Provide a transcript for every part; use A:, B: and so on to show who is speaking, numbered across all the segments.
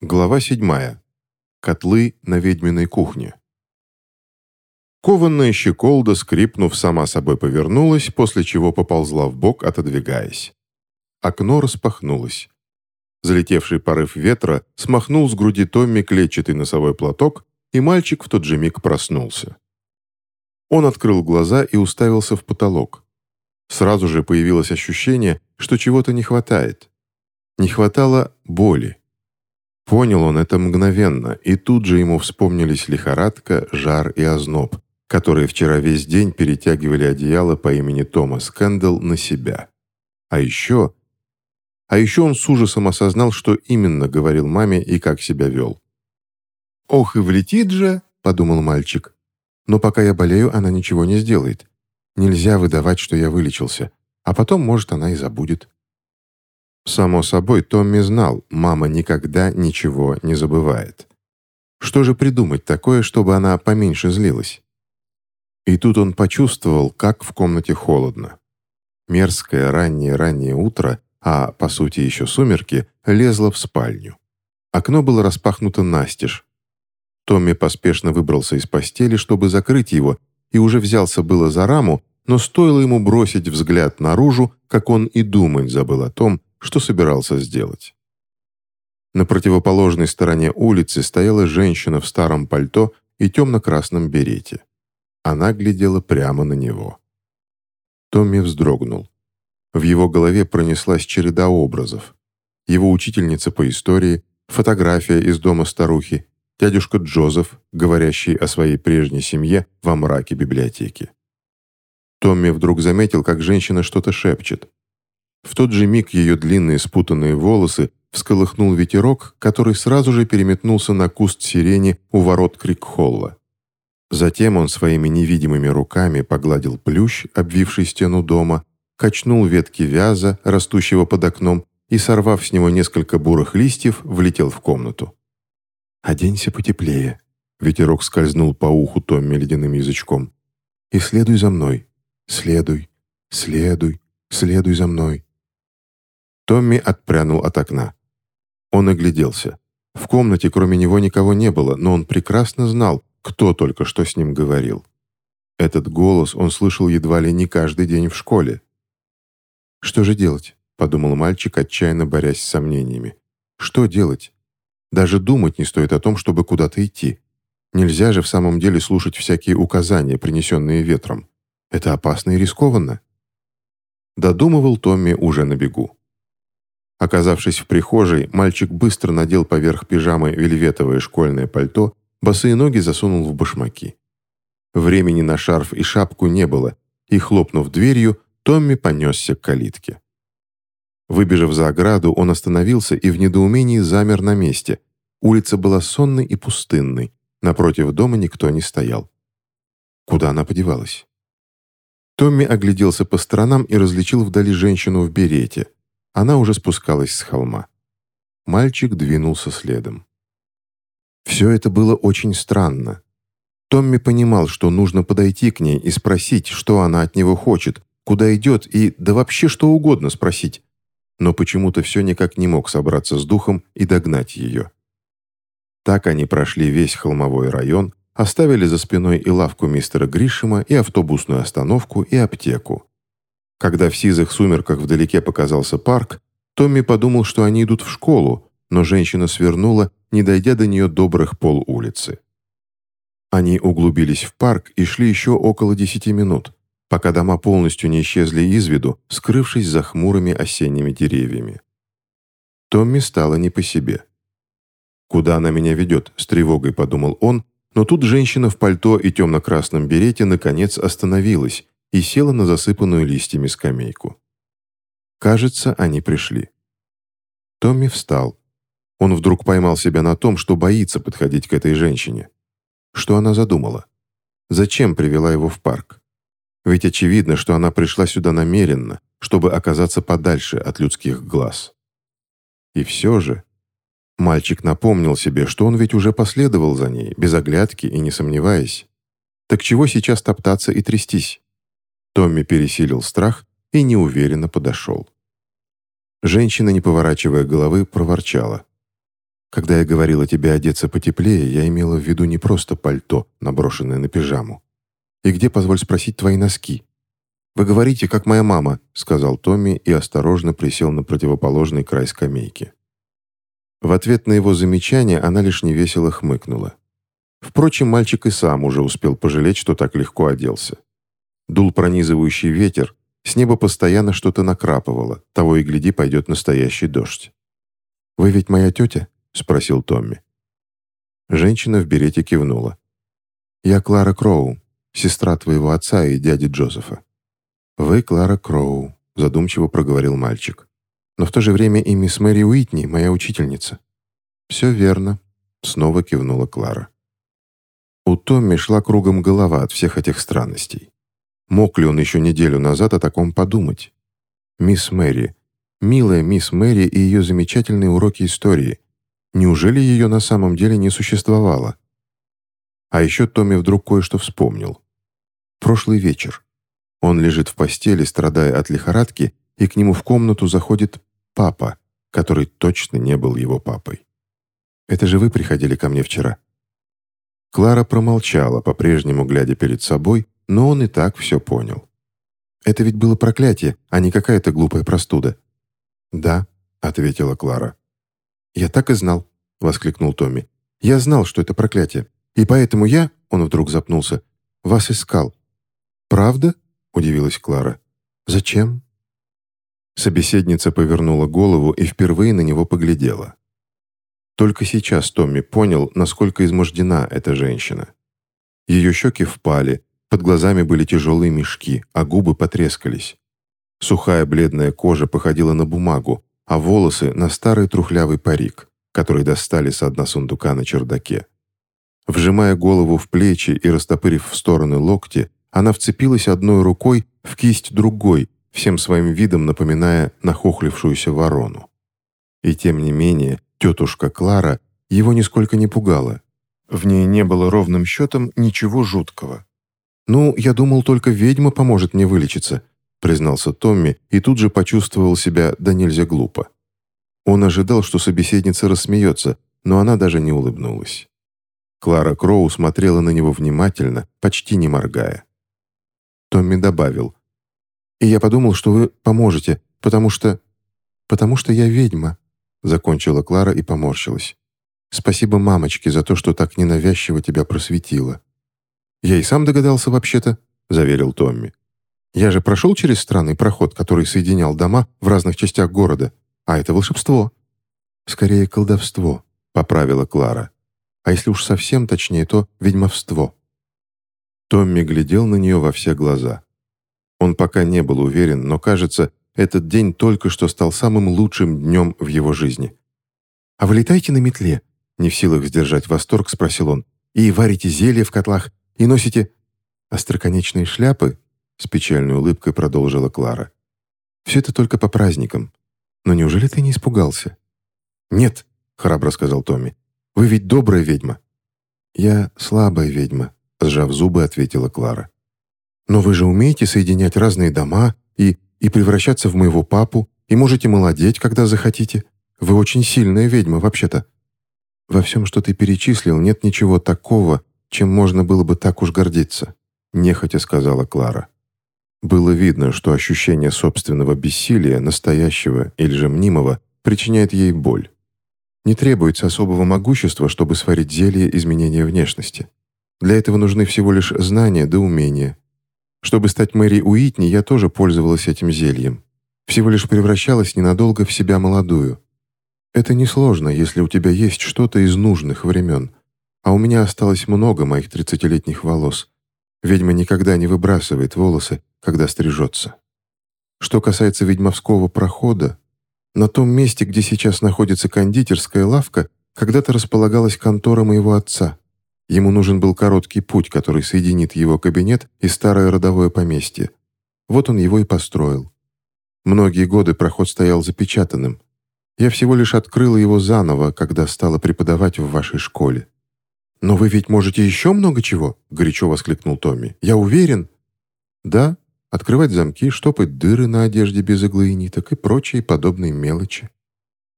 A: Глава 7. Котлы на ведьминой кухне. Кованная щеколда, скрипнув, сама собой повернулась, после чего поползла в бок, отодвигаясь. Окно распахнулось. Залетевший порыв ветра смахнул с груди Томми клетчатый носовой платок, и мальчик в тот же миг проснулся. Он открыл глаза и уставился в потолок. Сразу же появилось ощущение, что чего-то не хватает. Не хватало боли. Понял он это мгновенно, и тут же ему вспомнились лихорадка, жар и озноб, которые вчера весь день перетягивали одеяло по имени Томас Кэндалл на себя. А еще... А еще он с ужасом осознал, что именно говорил маме и как себя вел. «Ох, и влетит же!» — подумал мальчик. «Но пока я болею, она ничего не сделает. Нельзя выдавать, что я вылечился. А потом, может, она и забудет». Само собой, Томми знал, мама никогда ничего не забывает. Что же придумать такое, чтобы она поменьше злилась? И тут он почувствовал, как в комнате холодно. Мерзкое раннее-раннее утро, а, по сути, еще сумерки, лезло в спальню. Окно было распахнуто настежь. Томми поспешно выбрался из постели, чтобы закрыть его, и уже взялся было за раму, но стоило ему бросить взгляд наружу, как он и думать забыл о том, что собирался сделать. На противоположной стороне улицы стояла женщина в старом пальто и темно-красном берете. Она глядела прямо на него. Томми вздрогнул. В его голове пронеслась череда образов. Его учительница по истории, фотография из дома старухи, дядюшка Джозеф, говорящий о своей прежней семье во мраке библиотеки. Томми вдруг заметил, как женщина что-то шепчет. В тот же миг ее длинные спутанные волосы всколыхнул ветерок, который сразу же переметнулся на куст сирени у ворот Крикхолла. Затем он своими невидимыми руками погладил плющ, обвивший стену дома, качнул ветки вяза, растущего под окном, и, сорвав с него несколько бурых листьев, влетел в комнату. «Оденься потеплее», — ветерок скользнул по уху Томми ледяным язычком. «И следуй за мной. Следуй, следуй, следуй за мной». Томми отпрянул от окна. Он огляделся. В комнате кроме него никого не было, но он прекрасно знал, кто только что с ним говорил. Этот голос он слышал едва ли не каждый день в школе. «Что же делать?» — подумал мальчик, отчаянно борясь с сомнениями. «Что делать? Даже думать не стоит о том, чтобы куда-то идти. Нельзя же в самом деле слушать всякие указания, принесенные ветром. Это опасно и рискованно». Додумывал Томми уже на бегу. Оказавшись в прихожей, мальчик быстро надел поверх пижамы вельветовое школьное пальто, босые ноги засунул в башмаки. Времени на шарф и шапку не было, и, хлопнув дверью, Томми понесся к калитке. Выбежав за ограду, он остановился и в недоумении замер на месте. Улица была сонной и пустынной, напротив дома никто не стоял. Куда она подевалась? Томми огляделся по сторонам и различил вдали женщину в берете – она уже спускалась с холма. Мальчик двинулся следом. Все это было очень странно. Томми понимал, что нужно подойти к ней и спросить, что она от него хочет, куда идет и да вообще что угодно спросить. Но почему-то все никак не мог собраться с духом и догнать ее. Так они прошли весь холмовой район, оставили за спиной и лавку мистера Гришима, и автобусную остановку, и аптеку. Когда в сизых сумерках вдалеке показался парк, Томми подумал, что они идут в школу, но женщина свернула, не дойдя до нее добрых пол улицы. Они углубились в парк и шли еще около десяти минут, пока дома полностью не исчезли из виду, скрывшись за хмурыми осенними деревьями. Томми стало не по себе. «Куда она меня ведет?» — с тревогой подумал он, но тут женщина в пальто и темно-красном берете наконец остановилась, и села на засыпанную листьями скамейку. Кажется, они пришли. Томми встал. Он вдруг поймал себя на том, что боится подходить к этой женщине. Что она задумала? Зачем привела его в парк? Ведь очевидно, что она пришла сюда намеренно, чтобы оказаться подальше от людских глаз. И все же... Мальчик напомнил себе, что он ведь уже последовал за ней, без оглядки и не сомневаясь. Так чего сейчас топтаться и трястись? Томми пересилил страх и неуверенно подошел. Женщина, не поворачивая головы, проворчала. Когда я говорила тебе одеться потеплее, я имела в виду не просто пальто, наброшенное на пижаму. И где, позволь спросить, твои носки? «Вы говорите, как моя мама», — сказал Томми и осторожно присел на противоположный край скамейки. В ответ на его замечание она лишь невесело хмыкнула. Впрочем, мальчик и сам уже успел пожалеть, что так легко оделся. Дул пронизывающий ветер, с неба постоянно что-то накрапывало, того и гляди, пойдет настоящий дождь. «Вы ведь моя тетя?» — спросил Томми. Женщина в берете кивнула. «Я Клара Кроу, сестра твоего отца и дяди Джозефа». «Вы Клара Кроу», — задумчиво проговорил мальчик. «Но в то же время и мисс Мэри Уитни, моя учительница». «Все верно», — снова кивнула Клара. У Томми шла кругом голова от всех этих странностей. Мог ли он еще неделю назад о таком подумать? Мисс Мэри, милая мисс Мэри и ее замечательные уроки истории. Неужели ее на самом деле не существовало? А еще Томми вдруг кое-что вспомнил. Прошлый вечер. Он лежит в постели, страдая от лихорадки, и к нему в комнату заходит папа, который точно не был его папой. «Это же вы приходили ко мне вчера?» Клара промолчала, по-прежнему глядя перед собой, но он и так все понял. «Это ведь было проклятие, а не какая-то глупая простуда». «Да», — ответила Клара. «Я так и знал», — воскликнул Томми. «Я знал, что это проклятие. И поэтому я...» — он вдруг запнулся. «Вас искал». «Правда?» — удивилась Клара. «Зачем?» Собеседница повернула голову и впервые на него поглядела. Только сейчас Томми понял, насколько измождена эта женщина. Ее щеки впали, под глазами были тяжелые мешки, а губы потрескались. Сухая бледная кожа походила на бумагу, а волосы — на старый трухлявый парик, который достали с дна сундука на чердаке. Вжимая голову в плечи и растопырив в стороны локти, она вцепилась одной рукой в кисть другой, всем своим видом напоминая нахохлившуюся ворону. И тем не менее, тетушка Клара его нисколько не пугала. В ней не было ровным счетом ничего жуткого. «Ну, я думал, только ведьма поможет мне вылечиться», признался Томми и тут же почувствовал себя да нельзя глупо. Он ожидал, что собеседница рассмеется, но она даже не улыбнулась. Клара Кроу смотрела на него внимательно, почти не моргая. Томми добавил. «И я подумал, что вы поможете, потому что... потому что я ведьма», закончила Клара и поморщилась. «Спасибо мамочке за то, что так ненавязчиво тебя просветила». «Я и сам догадался вообще-то», — заверил Томми. «Я же прошел через странный проход, который соединял дома в разных частях города, а это волшебство». «Скорее колдовство», — поправила Клара. «А если уж совсем точнее, то ведьмовство». Томми глядел на нее во все глаза. Он пока не был уверен, но, кажется, этот день только что стал самым лучшим днем в его жизни. «А вы летаете на метле?» Не в силах сдержать восторг, спросил он. «И варите зелье в котлах, и носите остроконечные шляпы?» С печальной улыбкой продолжила Клара. «Все это только по праздникам. Но неужели ты не испугался?» «Нет», — храбро сказал Томми. «Вы ведь добрая ведьма». «Я слабая ведьма», сжав зубы, ответила Клара. «Но вы же умеете соединять разные дома и, и превращаться в моего папу, и можете молодеть, когда захотите. Вы очень сильная ведьма, вообще-то». «Во всем, что ты перечислил, нет ничего такого, чем можно было бы так уж гордиться», — нехотя сказала Клара. Было видно, что ощущение собственного бессилия, настоящего или же мнимого, причиняет ей боль. Не требуется особого могущества, чтобы сварить зелье изменения внешности. Для этого нужны всего лишь знания да умения. Чтобы стать Мэри Уитни, я тоже пользовалась этим зельем. Всего лишь превращалась ненадолго в себя молодую. Это несложно, если у тебя есть что-то из нужных времен. А у меня осталось много моих тридцатилетних волос. Ведьма никогда не выбрасывает волосы, когда стрижется. Что касается ведьмовского прохода, на том месте, где сейчас находится кондитерская лавка, когда-то располагалась контора моего отца. Ему нужен был короткий путь, который соединит его кабинет и старое родовое поместье. Вот он его и построил. Многие годы проход стоял запечатанным. Я всего лишь открыла его заново, когда стала преподавать в вашей школе. «Но вы ведь можете еще много чего?» — горячо воскликнул Томми. «Я уверен». «Да, открывать замки, штопать дыры на одежде без иглы и ниток и прочие подобные мелочи.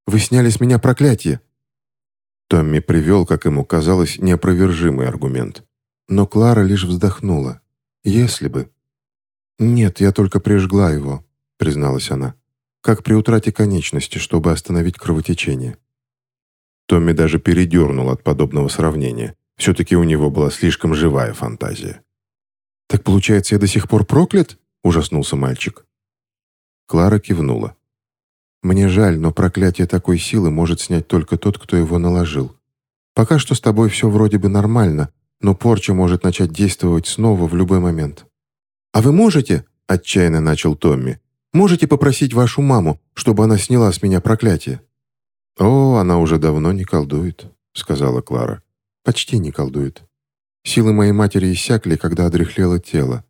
A: Вы сняли с меня проклятие!» Томми привел, как ему казалось, неопровержимый аргумент. Но Клара лишь вздохнула. «Если бы...» «Нет, я только прижгла его», — призналась она. «Как при утрате конечности, чтобы остановить кровотечение». Томми даже передернул от подобного сравнения. Все-таки у него была слишком живая фантазия. «Так получается, я до сих пор проклят?» — ужаснулся мальчик. Клара кивнула. «Мне жаль, но проклятие такой силы может снять только тот, кто его наложил. Пока что с тобой все вроде бы нормально, но порча может начать действовать снова в любой момент». «А вы можете?» — отчаянно начал Томми. «Можете попросить вашу маму, чтобы она сняла с меня проклятие?» «О, она уже давно не колдует», — сказала Клара. «Почти не колдует. Силы моей матери иссякли, когда одряхлело тело.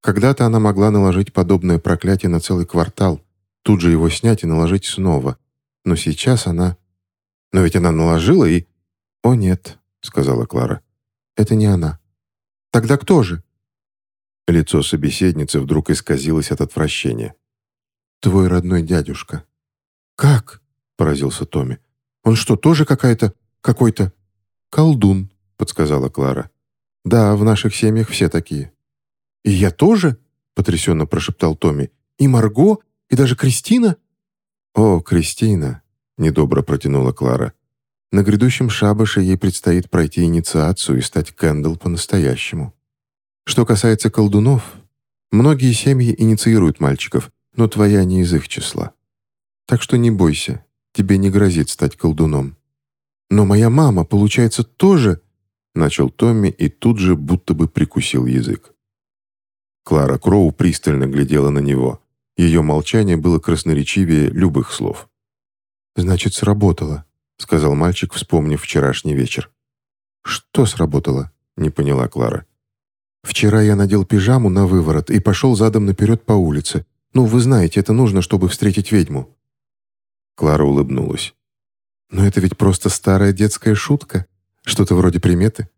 A: Когда-то она могла наложить подобное проклятие на целый квартал, тут же его снять и наложить снова. Но сейчас она... Но ведь она наложила и... «О, нет», — сказала Клара. «Это не она». «Тогда кто же?» Лицо собеседницы вдруг исказилось от отвращения. «Твой родной дядюшка». «Как?» — поразился Томми. «Он что, тоже какая-то... какой-то...» «Колдун», — подсказала Клара. «Да, в наших семьях все такие». «И я тоже?» — потрясенно прошептал Томми. «И Марго? И даже Кристина?» «О, Кристина!» — недобро протянула Клара. «На грядущем шабаше ей предстоит пройти инициацию и стать Кэндл по-настоящему. Что касается колдунов, многие семьи инициируют мальчиков, но твоя не из их числа. Так что не бойся, тебе не грозит стать колдуном. Но моя мама, получается, тоже...» Начал Томми и тут же будто бы прикусил язык. Клара Кроу пристально глядела на него. Ее молчание было красноречивее любых слов. «Значит, сработало», — сказал мальчик, вспомнив вчерашний вечер. «Что сработало?» — не поняла Клара. «Вчера я надел пижаму на выворот и пошел задом наперед по улице. Ну, вы знаете, это нужно, чтобы встретить ведьму». Клара улыбнулась. «Но это ведь просто старая детская шутка. Что-то вроде приметы».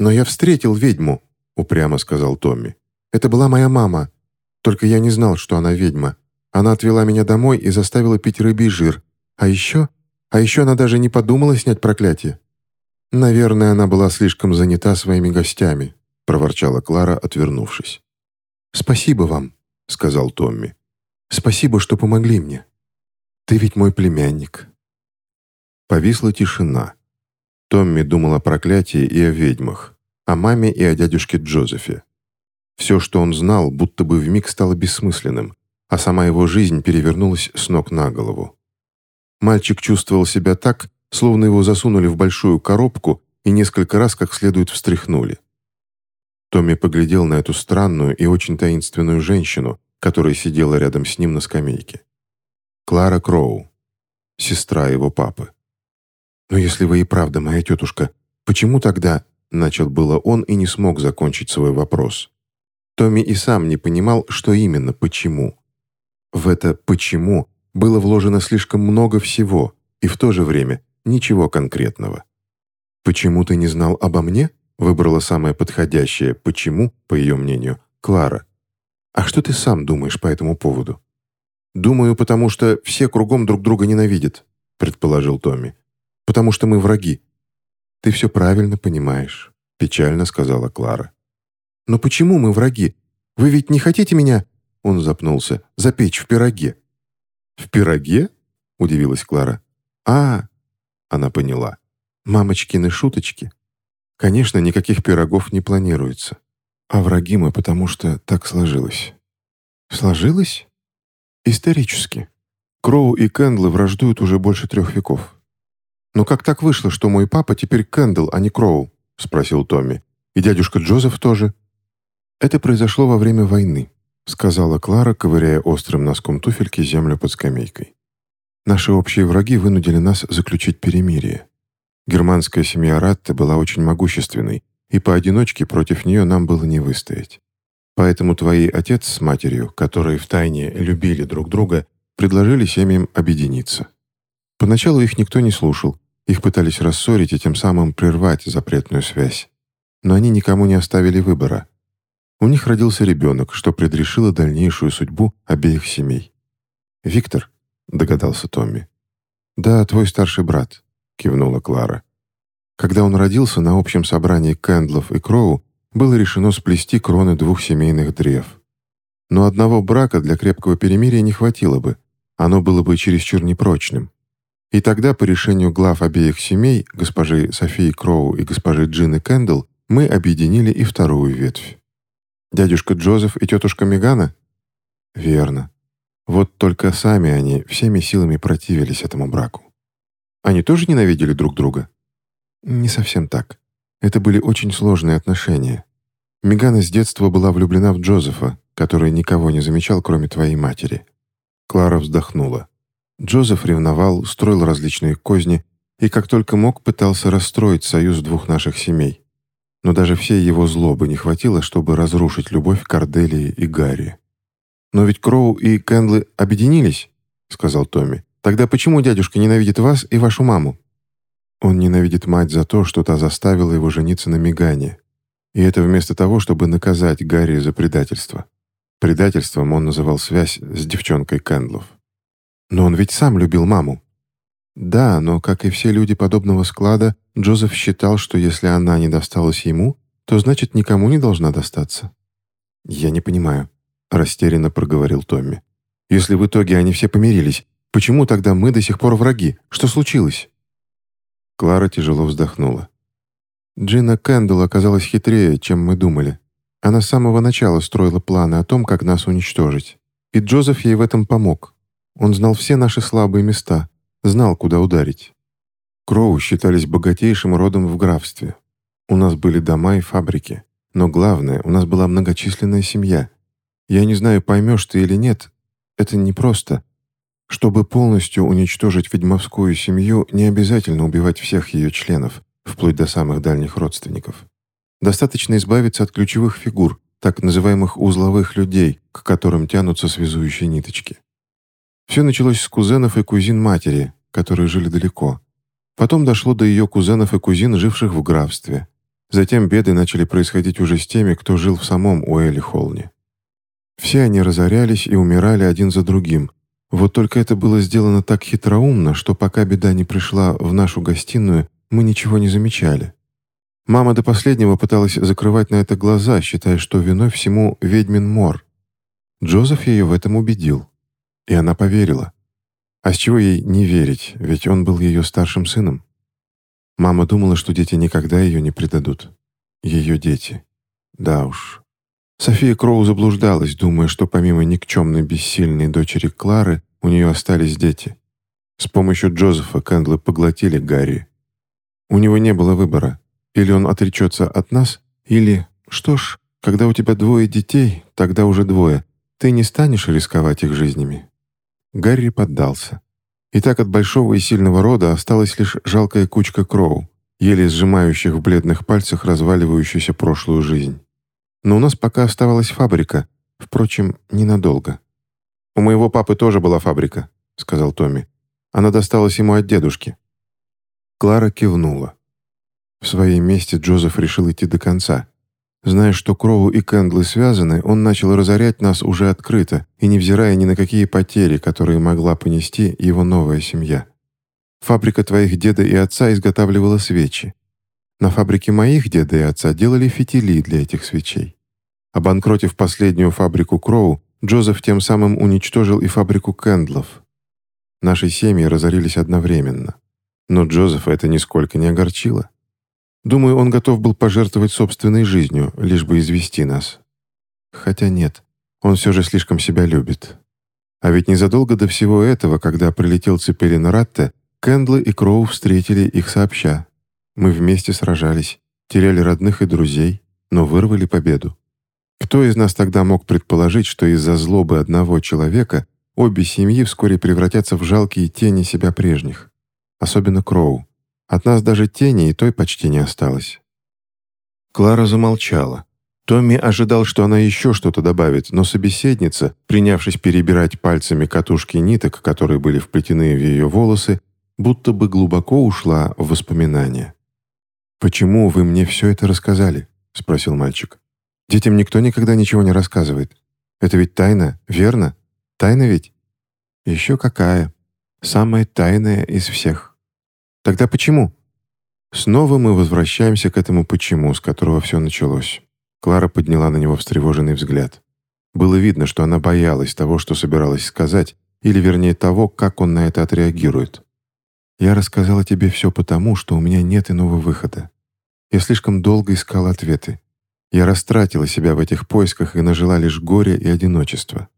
A: «Но я встретил ведьму», — упрямо сказал Томми. Это была моя мама. Только я не знал, что она ведьма. Она отвела меня домой и заставила пить рыбий жир. А еще... А еще она даже не подумала снять проклятие. Наверное, она была слишком занята своими гостями, проворчала Клара, отвернувшись. «Спасибо вам», — сказал Томми. «Спасибо, что помогли мне. Ты ведь мой племянник». Повисла тишина. Томми думал о проклятии и о ведьмах, о маме и о дядюшке Джозефе. Все, что он знал, будто бы вмиг стало бессмысленным, а сама его жизнь перевернулась с ног на голову. Мальчик чувствовал себя так, словно его засунули в большую коробку и несколько раз как следует встряхнули. Томми поглядел на эту странную и очень таинственную женщину, которая сидела рядом с ним на скамейке. Клара Кроу, сестра его папы. «Но если вы и правда моя тетушка, почему тогда...» Начал было он и не смог закончить свой вопрос. Томми и сам не понимал, что именно «почему». В это «почему» было вложено слишком много всего и в то же время ничего конкретного. «Почему ты не знал обо мне?» выбрала самое подходящее «почему», по ее мнению, Клара. «А что ты сам думаешь по этому поводу?» «Думаю, потому что все кругом друг друга ненавидят», предположил Томми. «Потому что мы враги». «Ты все правильно понимаешь», печально сказала Клара. «Но почему мы враги? Вы ведь не хотите меня...» Он запнулся. «Запечь в пироге». «В пироге?» — удивилась Клара. «А...» — она поняла. «Мамочкины шуточки. Конечно, никаких пирогов не планируется. А враги мы, потому что так сложилось». «Сложилось?» «Исторически. Кроу и Кэндлы враждуют уже больше трех веков». «Но как так вышло, что мой папа теперь Кэндл, а не Кроу?» — спросил Томми. «И дядюшка Джозеф тоже?» «Это произошло во время войны», — сказала Клара, ковыряя острым носком туфельки землю под скамейкой. «Наши общие враги вынудили нас заключить перемирие. Германская семья Ратте была очень могущественной, и поодиночке против нее нам было не выстоять. Поэтому твои отец с матерью, которые втайне любили друг друга, предложили семьям объединиться. Поначалу их никто не слушал, их пытались рассорить и тем самым прервать запретную связь. Но они никому не оставили выбора — у них родился ребенок, что предрешило дальнейшую судьбу обеих семей. «Виктор», — догадался Томми. «Да, твой старший брат», — кивнула Клара. Когда он родился на общем собрании Кэндлов и Кроу, было решено сплести кроны двух семейных древ. Но одного брака для крепкого перемирия не хватило бы, оно было бы чересчур непрочным. И тогда, по решению глав обеих семей, госпожи Софии Кроу и госпожи Джины Кэндл, мы объединили и вторую ветвь. Дядюшка Джозеф и тетушка Мегана? Верно. Вот только сами они всеми силами противились этому браку. Они тоже ненавидели друг друга? Не совсем так. Это были очень сложные отношения. Мегана с детства была влюблена в Джозефа, который никого не замечал, кроме твоей матери. Клара вздохнула. Джозеф ревновал, строил различные козни и как только мог пытался расстроить союз двух наших семей. Но даже всей его злобы не хватило, чтобы разрушить любовь Корделии и Гарри. «Но ведь Кроу и Кэндлы объединились», — сказал Томми. «Тогда почему дядюшка ненавидит вас и вашу маму?» Он ненавидит мать за то, что та заставила его жениться на Мегане. И это вместо того, чтобы наказать Гарри за предательство. Предательством он называл связь с девчонкой Кэндлов. Но он ведь сам любил маму. Да, но, как и все люди подобного склада, Джозеф считал, что если она не досталась ему, то значит никому не должна достаться. «Я не понимаю», — растерянно проговорил Томми. «Если в итоге они все помирились, почему тогда мы до сих пор враги? Что случилось?» Клара тяжело вздохнула. Джина Кэндл оказалась хитрее, чем мы думали. Она с самого начала строила планы о том, как нас уничтожить. И Джозеф ей в этом помог. Он знал все наши слабые места, знал, куда ударить. Кроу считались богатейшим родом в графстве. У нас были дома и фабрики. Но главное, у нас была многочисленная семья. Я не знаю, поймешь ты или нет, это непросто. Чтобы полностью уничтожить ведьмовскую семью, не обязательно убивать всех ее членов, вплоть до самых дальних родственников. Достаточно избавиться от ключевых фигур, так называемых узловых людей, к которым тянутся связующие ниточки. Все началось с кузенов и кузин матери, которые жили далеко. Потом дошло до ее кузенов и кузин, живших в графстве. Затем беды начали происходить уже с теми, кто жил в самом Уэлли Холне. Все они разорялись и умирали один за другим. Вот только это было сделано так хитроумно, что пока беда не пришла в нашу гостиную, мы ничего не замечали. Мама до последнего пыталась закрывать на это глаза, считая, что виной всему ведьмин мор. Джозеф ее в этом убедил. И она поверила. А с чего ей не верить, ведь он был ее старшим сыном? Мама думала, что дети никогда ее не предадут. Ее дети. Да уж. София Кроу заблуждалась, думая, что помимо никчемной бессильной дочери Клары, у нее остались дети. С помощью Джозефа Кэндлы поглотили Гарри. У него не было выбора. Или он отречется от нас, или... Что ж, когда у тебя двое детей, тогда уже двое. Ты не станешь рисковать их жизнями. Гарри поддался. И так от большого и сильного рода осталась лишь жалкая кучка Кроу, еле сжимающих в бледных пальцах разваливающуюся прошлую жизнь. Но у нас пока оставалась фабрика, впрочем, ненадолго. «У моего папы тоже была фабрика», — сказал Томми. «Она досталась ему от дедушки». Клара кивнула. В своей месте Джозеф решил идти до конца, Зная, что Кроу и Кэндлы связаны, он начал разорять нас уже открыто и невзирая ни на какие потери, которые могла понести его новая семья. Фабрика твоих деда и отца изготавливала свечи. На фабрике моих деда и отца делали фитили для этих свечей. Обанкротив последнюю фабрику Кроу, Джозеф тем самым уничтожил и фабрику Кэндлов. Наши семьи разорились одновременно. Но Джозефа это нисколько не огорчило. Думаю, он готов был пожертвовать собственной жизнью, лишь бы извести нас. Хотя нет, он все же слишком себя любит. А ведь незадолго до всего этого, когда прилетел Цепелин Ратте, Кэндлы и Кроу встретили их сообща. Мы вместе сражались, теряли родных и друзей, но вырвали победу. Кто из нас тогда мог предположить, что из-за злобы одного человека обе семьи вскоре превратятся в жалкие тени себя прежних? Особенно Кроу. От нас даже тени и той почти не осталось». Клара замолчала. Томми ожидал, что она еще что-то добавит, но собеседница, принявшись перебирать пальцами катушки ниток, которые были вплетены в ее волосы, будто бы глубоко ушла в воспоминания. «Почему вы мне все это рассказали?» — спросил мальчик. «Детям никто никогда ничего не рассказывает. Это ведь тайна, верно? Тайна ведь?» «Еще какая. Самая тайная из всех». Тогда почему? Снова мы возвращаемся к этому «почему», с которого все началось. Клара подняла на него встревоженный взгляд. Было видно, что она боялась того, что собиралась сказать, или вернее того, как он на это отреагирует. «Я рассказала тебе все потому, что у меня нет иного выхода. Я слишком долго искала ответы. Я растратила себя в этих поисках и нажила лишь горе и одиночество.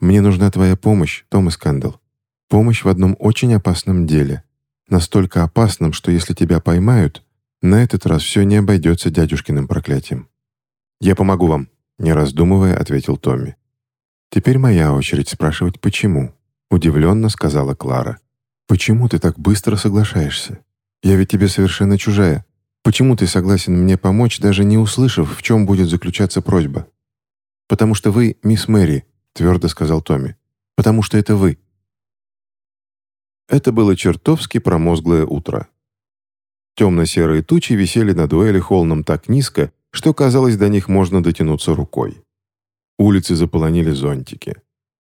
A: Мне нужна твоя помощь, Томас Кэндалл. Помощь в одном очень опасном деле. Настолько опасном, что если тебя поймают, на этот раз все не обойдется дядюшкиным проклятием. «Я помогу вам», — не раздумывая, ответил Томми. «Теперь моя очередь спрашивать, почему?» — удивленно сказала Клара. «Почему ты так быстро соглашаешься? Я ведь тебе совершенно чужая. Почему ты согласен мне помочь, даже не услышав, в чем будет заключаться просьба?» «Потому что вы мисс Мэри», — твердо сказал Томми. «Потому что это вы». Это было чертовски промозглое утро. Темно-серые тучи висели над Уэлли Холном так низко, что, казалось, до них можно дотянуться рукой. Улицы заполонили зонтики.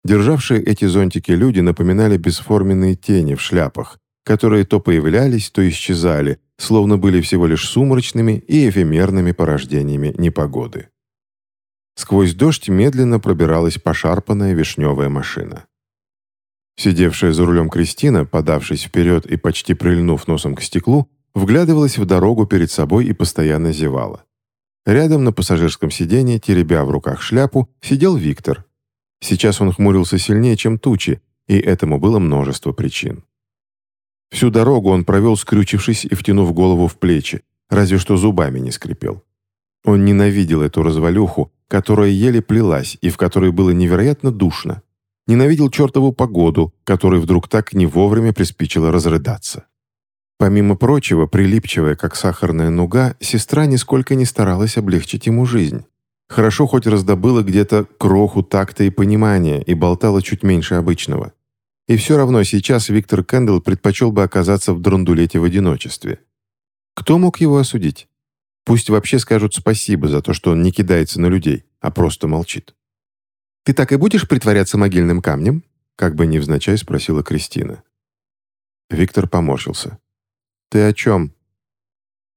A: Державшие эти зонтики люди напоминали бесформенные тени в шляпах, которые то появлялись, то исчезали, словно были всего лишь сумрачными и эфемерными порождениями непогоды. Сквозь дождь медленно пробиралась пошарпанная вишневая машина. Сидевшая за рулем Кристина, подавшись вперед и почти прильнув носом к стеклу, вглядывалась в дорогу перед собой и постоянно зевала. Рядом на пассажирском сиденье, теребя в руках шляпу, сидел Виктор. Сейчас он хмурился сильнее, чем тучи, и этому было множество причин. Всю дорогу он провел, скрючившись и втянув голову в плечи, разве что зубами не скрипел. Он ненавидел эту развалюху, которая еле плелась и в которой было невероятно душно. Ненавидел чертову погоду, которой вдруг так не вовремя приспичило разрыдаться. Помимо прочего, прилипчивая, как сахарная нуга, сестра нисколько не старалась облегчить ему жизнь. Хорошо хоть раздобыла где-то кроху такта и понимания и болтала чуть меньше обычного. И все равно сейчас Виктор Кэндалл предпочел бы оказаться в драндулете в одиночестве. Кто мог его осудить? Пусть вообще скажут спасибо за то, что он не кидается на людей, а просто молчит. «Ты так и будешь притворяться могильным камнем?» как бы невзначай спросила Кристина. Виктор поморщился. «Ты о чем?»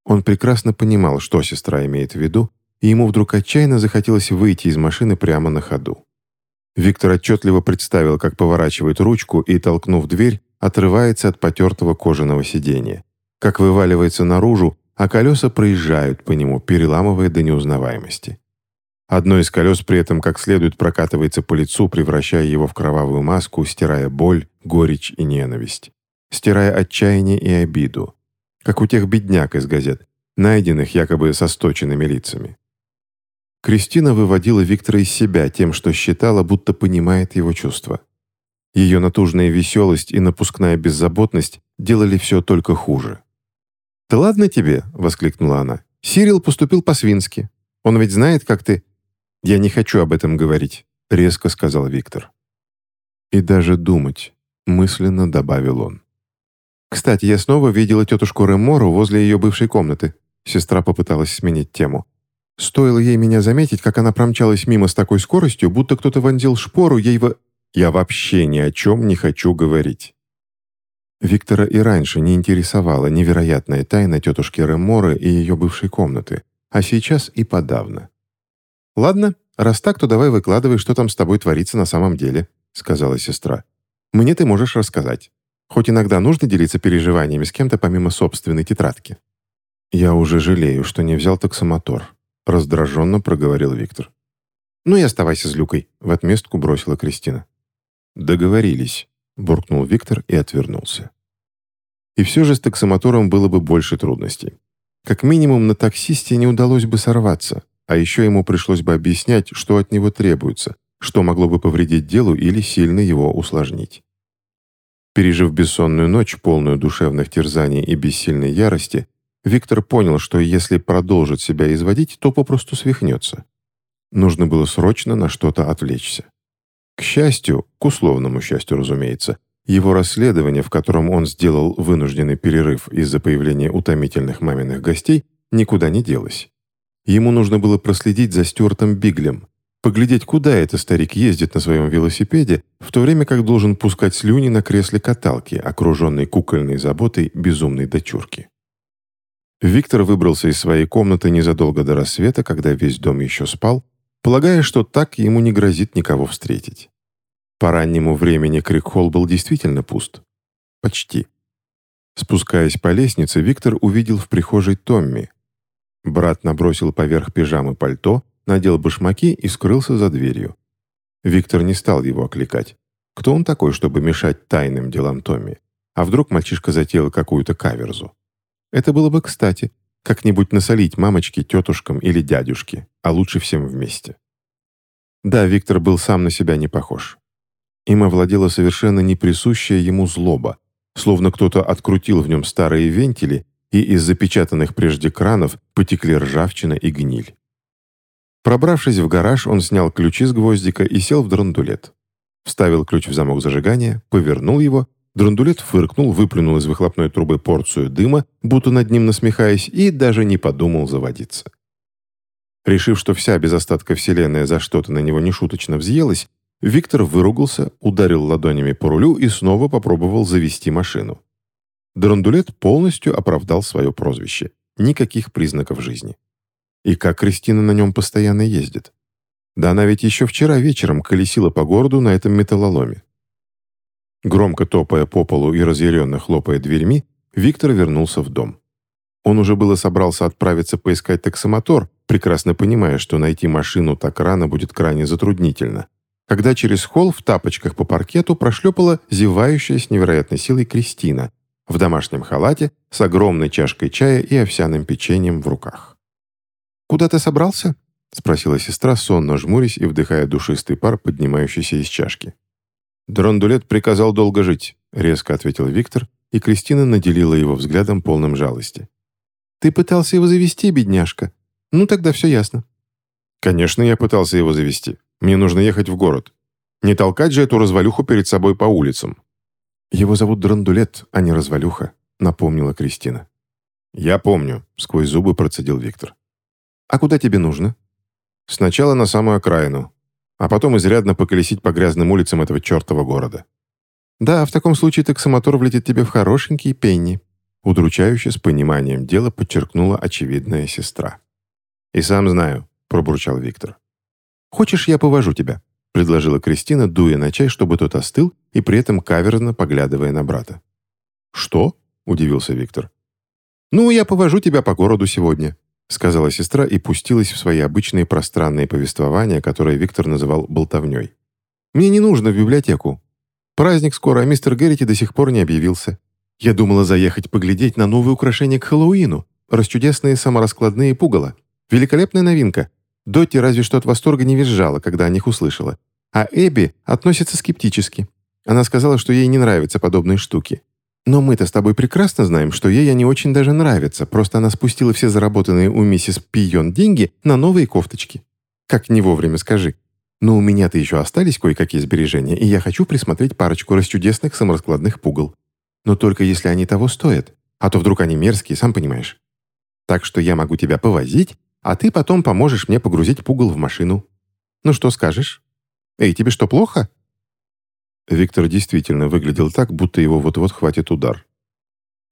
A: Он прекрасно понимал, что сестра имеет в виду, и ему вдруг отчаянно захотелось выйти из машины прямо на ходу. Виктор отчетливо представил, как поворачивает ручку и, толкнув дверь, отрывается от потертого кожаного сиденья, как вываливается наружу, а колеса проезжают по нему, переламывая до неузнаваемости. Одно из колес при этом как следует прокатывается по лицу, превращая его в кровавую маску, стирая боль, горечь и ненависть, стирая отчаяние и обиду, как у тех бедняк из газет, найденных якобы со сточенными лицами. Кристина выводила Виктора из себя тем, что считала, будто понимает его чувства. Ее натужная веселость и напускная беззаботность делали все только хуже. «Да ладно тебе!» — воскликнула она. «Сирил поступил по-свински. Он ведь знает, как ты...» «Я не хочу об этом говорить», — резко сказал Виктор. «И даже думать», — мысленно добавил он. «Кстати, я снова видела тетушку Ремору возле ее бывшей комнаты». Сестра попыталась сменить тему. Стоило ей меня заметить, как она промчалась мимо с такой скоростью, будто кто-то вонзил шпору ей в... Я вообще ни о чем не хочу говорить. Виктора и раньше не интересовала невероятная тайна тетушки Реморы и ее бывшей комнаты, а сейчас и подавно. «Ладно, раз так, то давай выкладывай, что там с тобой творится на самом деле», сказала сестра. «Мне ты можешь рассказать. Хоть иногда нужно делиться переживаниями с кем-то помимо собственной тетрадки». «Я уже жалею, что не взял таксомотор», — раздраженно проговорил Виктор. «Ну и оставайся с Люкой», — в отместку бросила Кристина. «Договорились», — буркнул Виктор и отвернулся. И все же с таксомотором было бы больше трудностей. Как минимум на таксисте не удалось бы сорваться, а еще ему пришлось бы объяснять, что от него требуется, что могло бы повредить делу или сильно его усложнить. Пережив бессонную ночь, полную душевных терзаний и бессильной ярости, Виктор понял, что если продолжит себя изводить, то попросту свихнется. Нужно было срочно на что-то отвлечься. К счастью, к условному счастью, разумеется, его расследование, в котором он сделал вынужденный перерыв из-за появления утомительных маминых гостей, никуда не делось. Ему нужно было проследить за Стюартом Биглем, Поглядеть, куда этот старик ездит на своем велосипеде, в то время как должен пускать слюни на кресле каталки, окруженной кукольной заботой безумной дочурки. Виктор выбрался из своей комнаты незадолго до рассвета, когда весь дом еще спал, полагая, что так ему не грозит никого встретить. По раннему времени Крикхолл был действительно пуст. Почти. Спускаясь по лестнице, Виктор увидел в прихожей Томми. Брат набросил поверх пижамы пальто, надел башмаки и скрылся за дверью. Виктор не стал его окликать. Кто он такой, чтобы мешать тайным делам Томми? А вдруг мальчишка затеял какую-то каверзу? Это было бы кстати, как-нибудь насолить мамочке, тетушкам или дядюшке, а лучше всем вместе. Да, Виктор был сам на себя не похож. Им овладела совершенно неприсущая ему злоба, словно кто-то открутил в нем старые вентили, и из запечатанных прежде кранов потекли ржавчина и гниль. Пробравшись в гараж, он снял ключи с гвоздика и сел в драндулет. Вставил ключ в замок зажигания, повернул его, драндулет фыркнул, выплюнул из выхлопной трубы порцию дыма, будто над ним насмехаясь, и даже не подумал заводиться. Решив, что вся без остатка вселенная за что-то на него нешуточно взъелась, Виктор выругался, ударил ладонями по рулю и снова попробовал завести машину. Драндулет полностью оправдал свое прозвище. Никаких признаков жизни. И как Кристина на нем постоянно ездит. Да она ведь еще вчера вечером колесила по городу на этом металлоломе. Громко топая по полу и разъяренно хлопая дверьми, Виктор вернулся в дом. Он уже было собрался отправиться поискать таксомотор, прекрасно понимая, что найти машину так рано будет крайне затруднительно когда через холл в тапочках по паркету прошлепала зевающая с невероятной силой Кристина в домашнем халате с огромной чашкой чая и овсяным печеньем в руках. «Куда ты собрался?» — спросила сестра, сонно жмурясь и вдыхая душистый пар, поднимающийся из чашки. «Драндулет приказал долго жить», — резко ответил Виктор, и Кристина наделила его взглядом полным жалости. «Ты пытался его завести, бедняжка? Ну, тогда все ясно». «Конечно, я пытался его завести. Мне нужно ехать в город. Не толкать же эту развалюху перед собой по улицам». «Его зовут Драндулет, а не развалюха», — напомнила Кристина. «Я помню», — сквозь зубы процедил Виктор. «А куда тебе нужно?» «Сначала на самую окраину, а потом изрядно поколесить по грязным улицам этого чертова города». «Да, в таком случае таксомотор влетит тебе в хорошенький пенни», удручающе с пониманием дела подчеркнула очевидная сестра. «И сам знаю», — пробурчал Виктор. «Хочешь, я повожу тебя?» — предложила Кристина, дуя на чай, чтобы тот остыл, и при этом каверзно поглядывая на брата. «Что?» — удивился Виктор. «Ну, я повожу тебя по городу сегодня», — сказала сестра и пустилась в свои обычные пространные повествования, которые Виктор называл болтовней. «Мне не нужно в библиотеку. Праздник скоро, а мистер Геррити до сих пор не объявился. Я думала заехать поглядеть на новые украшения к Хэллоуину, расчудесные самораскладные пугало. Великолепная новинка. Дотти разве что от восторга не визжала, когда о них услышала. А Эбби относится скептически. Она сказала, что ей не нравятся подобные штуки. Но мы-то с тобой прекрасно знаем, что ей они очень даже нравятся, просто она спустила все заработанные у миссис Пион деньги на новые кофточки. Как не вовремя скажи. Но у меня-то еще остались кое-какие сбережения, и я хочу присмотреть парочку расчудесных самораскладных пугал. Но только если они того стоят, а то вдруг они мерзкие, сам понимаешь. Так что я могу тебя повозить, а ты потом поможешь мне погрузить пугал в машину. Ну что скажешь? Эй, тебе что, плохо?» Виктор действительно выглядел так, будто его вот-вот хватит удар.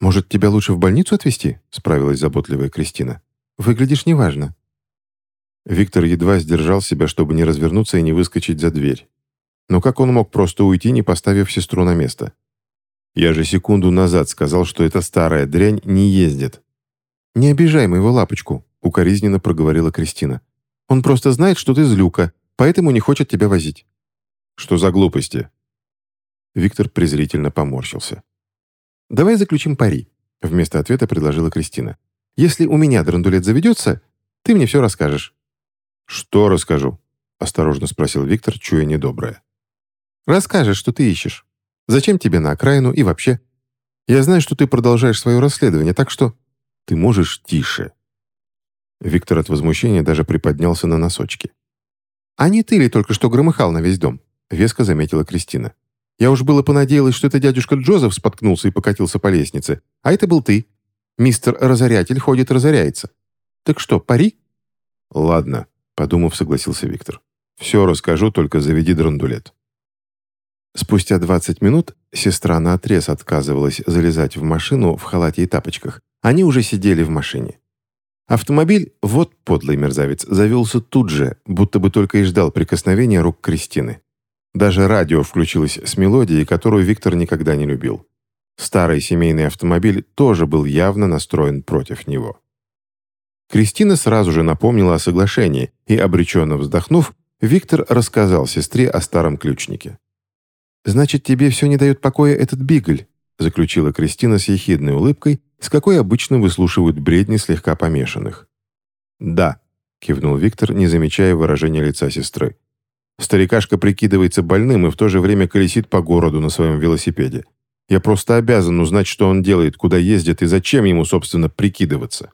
A: «Может, тебя лучше в больницу отвезти?» — справилась заботливая Кристина. «Выглядишь неважно». Виктор едва сдержал себя, чтобы не развернуться и не выскочить за дверь. Но как он мог просто уйти, не поставив сестру на место? Я же секунду назад сказал, что эта старая дрянь не ездит. «Не обижай моего лапочку», укоризненно проговорила Кристина. «Он просто знает, что ты злюка, поэтому не хочет тебя возить». «Что за глупости?» Виктор презрительно поморщился. «Давай заключим пари», — вместо ответа предложила Кристина. «Если у меня драндулет заведется, ты мне все расскажешь». «Что расскажу?» — осторожно спросил Виктор, чуя недоброе. «Расскажешь, что ты ищешь. Зачем тебе на окраину и вообще? Я знаю, что ты продолжаешь свое расследование, так что...» «Ты можешь тише», Виктор от возмущения даже приподнялся на носочки. «А не ты ли только что громыхал на весь дом?» — веско заметила Кристина. «Я уж было понадеялась, что это дядюшка Джозеф споткнулся и покатился по лестнице, а это был ты. Мистер Разорятель ходит разоряется. Так что, пари?» «Ладно», — подумав, согласился Виктор. «Все расскажу, только заведи драндулет». Спустя 20 минут сестра наотрез отказывалась залезать в машину в халате и тапочках, Они уже сидели в машине. Автомобиль, вот подлый мерзавец, завелся тут же, будто бы только и ждал прикосновения рук Кристины. Даже радио включилось с мелодией, которую Виктор никогда не любил. Старый семейный автомобиль тоже был явно настроен против него. Кристина сразу же напомнила о соглашении, и, обреченно вздохнув, Виктор рассказал сестре о старом ключнике. «Значит, тебе все не дает покоя этот бигль», заключила Кристина с ехидной улыбкой, с какой обычно выслушивают бредни слегка помешанных. «Да», — кивнул Виктор, не замечая выражения лица сестры. «Старикашка прикидывается больным и в то же время колесит по городу на своем велосипеде. Я просто обязан узнать, что он делает, куда ездит и зачем ему, собственно, прикидываться».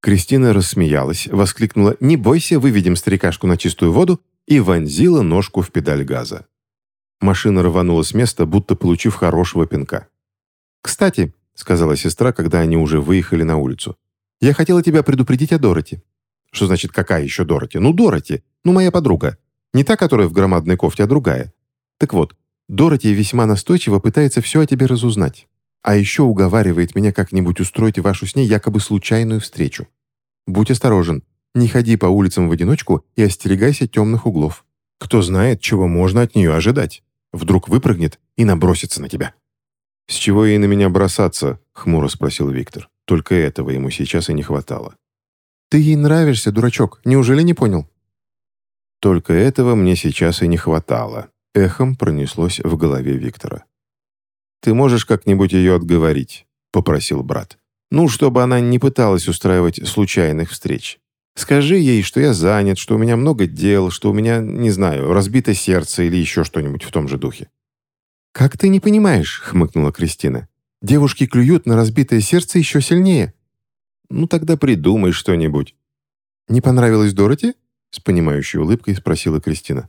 A: Кристина рассмеялась, воскликнула «Не бойся, выведем старикашку на чистую воду» и вонзила ножку в педаль газа. Машина рванула с места, будто получив хорошего пинка. «Кстати», — сказала сестра, когда они уже выехали на улицу, «я хотела тебя предупредить о Дороти». «Что значит, какая еще Дороти?» «Ну, Дороти. Ну, моя подруга. Не та, которая в громадной кофте, а другая. Так вот, Дороти весьма настойчиво пытается все о тебе разузнать. А еще уговаривает меня как-нибудь устроить вашу с ней якобы случайную встречу. Будь осторожен, не ходи по улицам в одиночку и остерегайся темных углов. Кто знает, чего можно от нее ожидать. Вдруг выпрыгнет и набросится на тебя». «С чего ей на меня бросаться?» — хмуро спросил Виктор. Только этого ему сейчас и не хватало. «Ты ей нравишься, дурачок. Неужели не понял?» Только этого мне сейчас и не хватало. Эхом пронеслось в голове Виктора. «Ты можешь как-нибудь ее отговорить?» — попросил брат. «Ну, чтобы она не пыталась устраивать случайных встреч. Скажи ей, что я занят, что у меня много дел, что у меня, не знаю, разбито сердце или еще что-нибудь в том же духе». «Как ты не понимаешь?» — хмыкнула Кристина. «Девушки клюют на разбитое сердце еще сильнее». «Ну тогда придумай что-нибудь». «Не понравилось Дороти?» — с понимающей улыбкой спросила Кристина.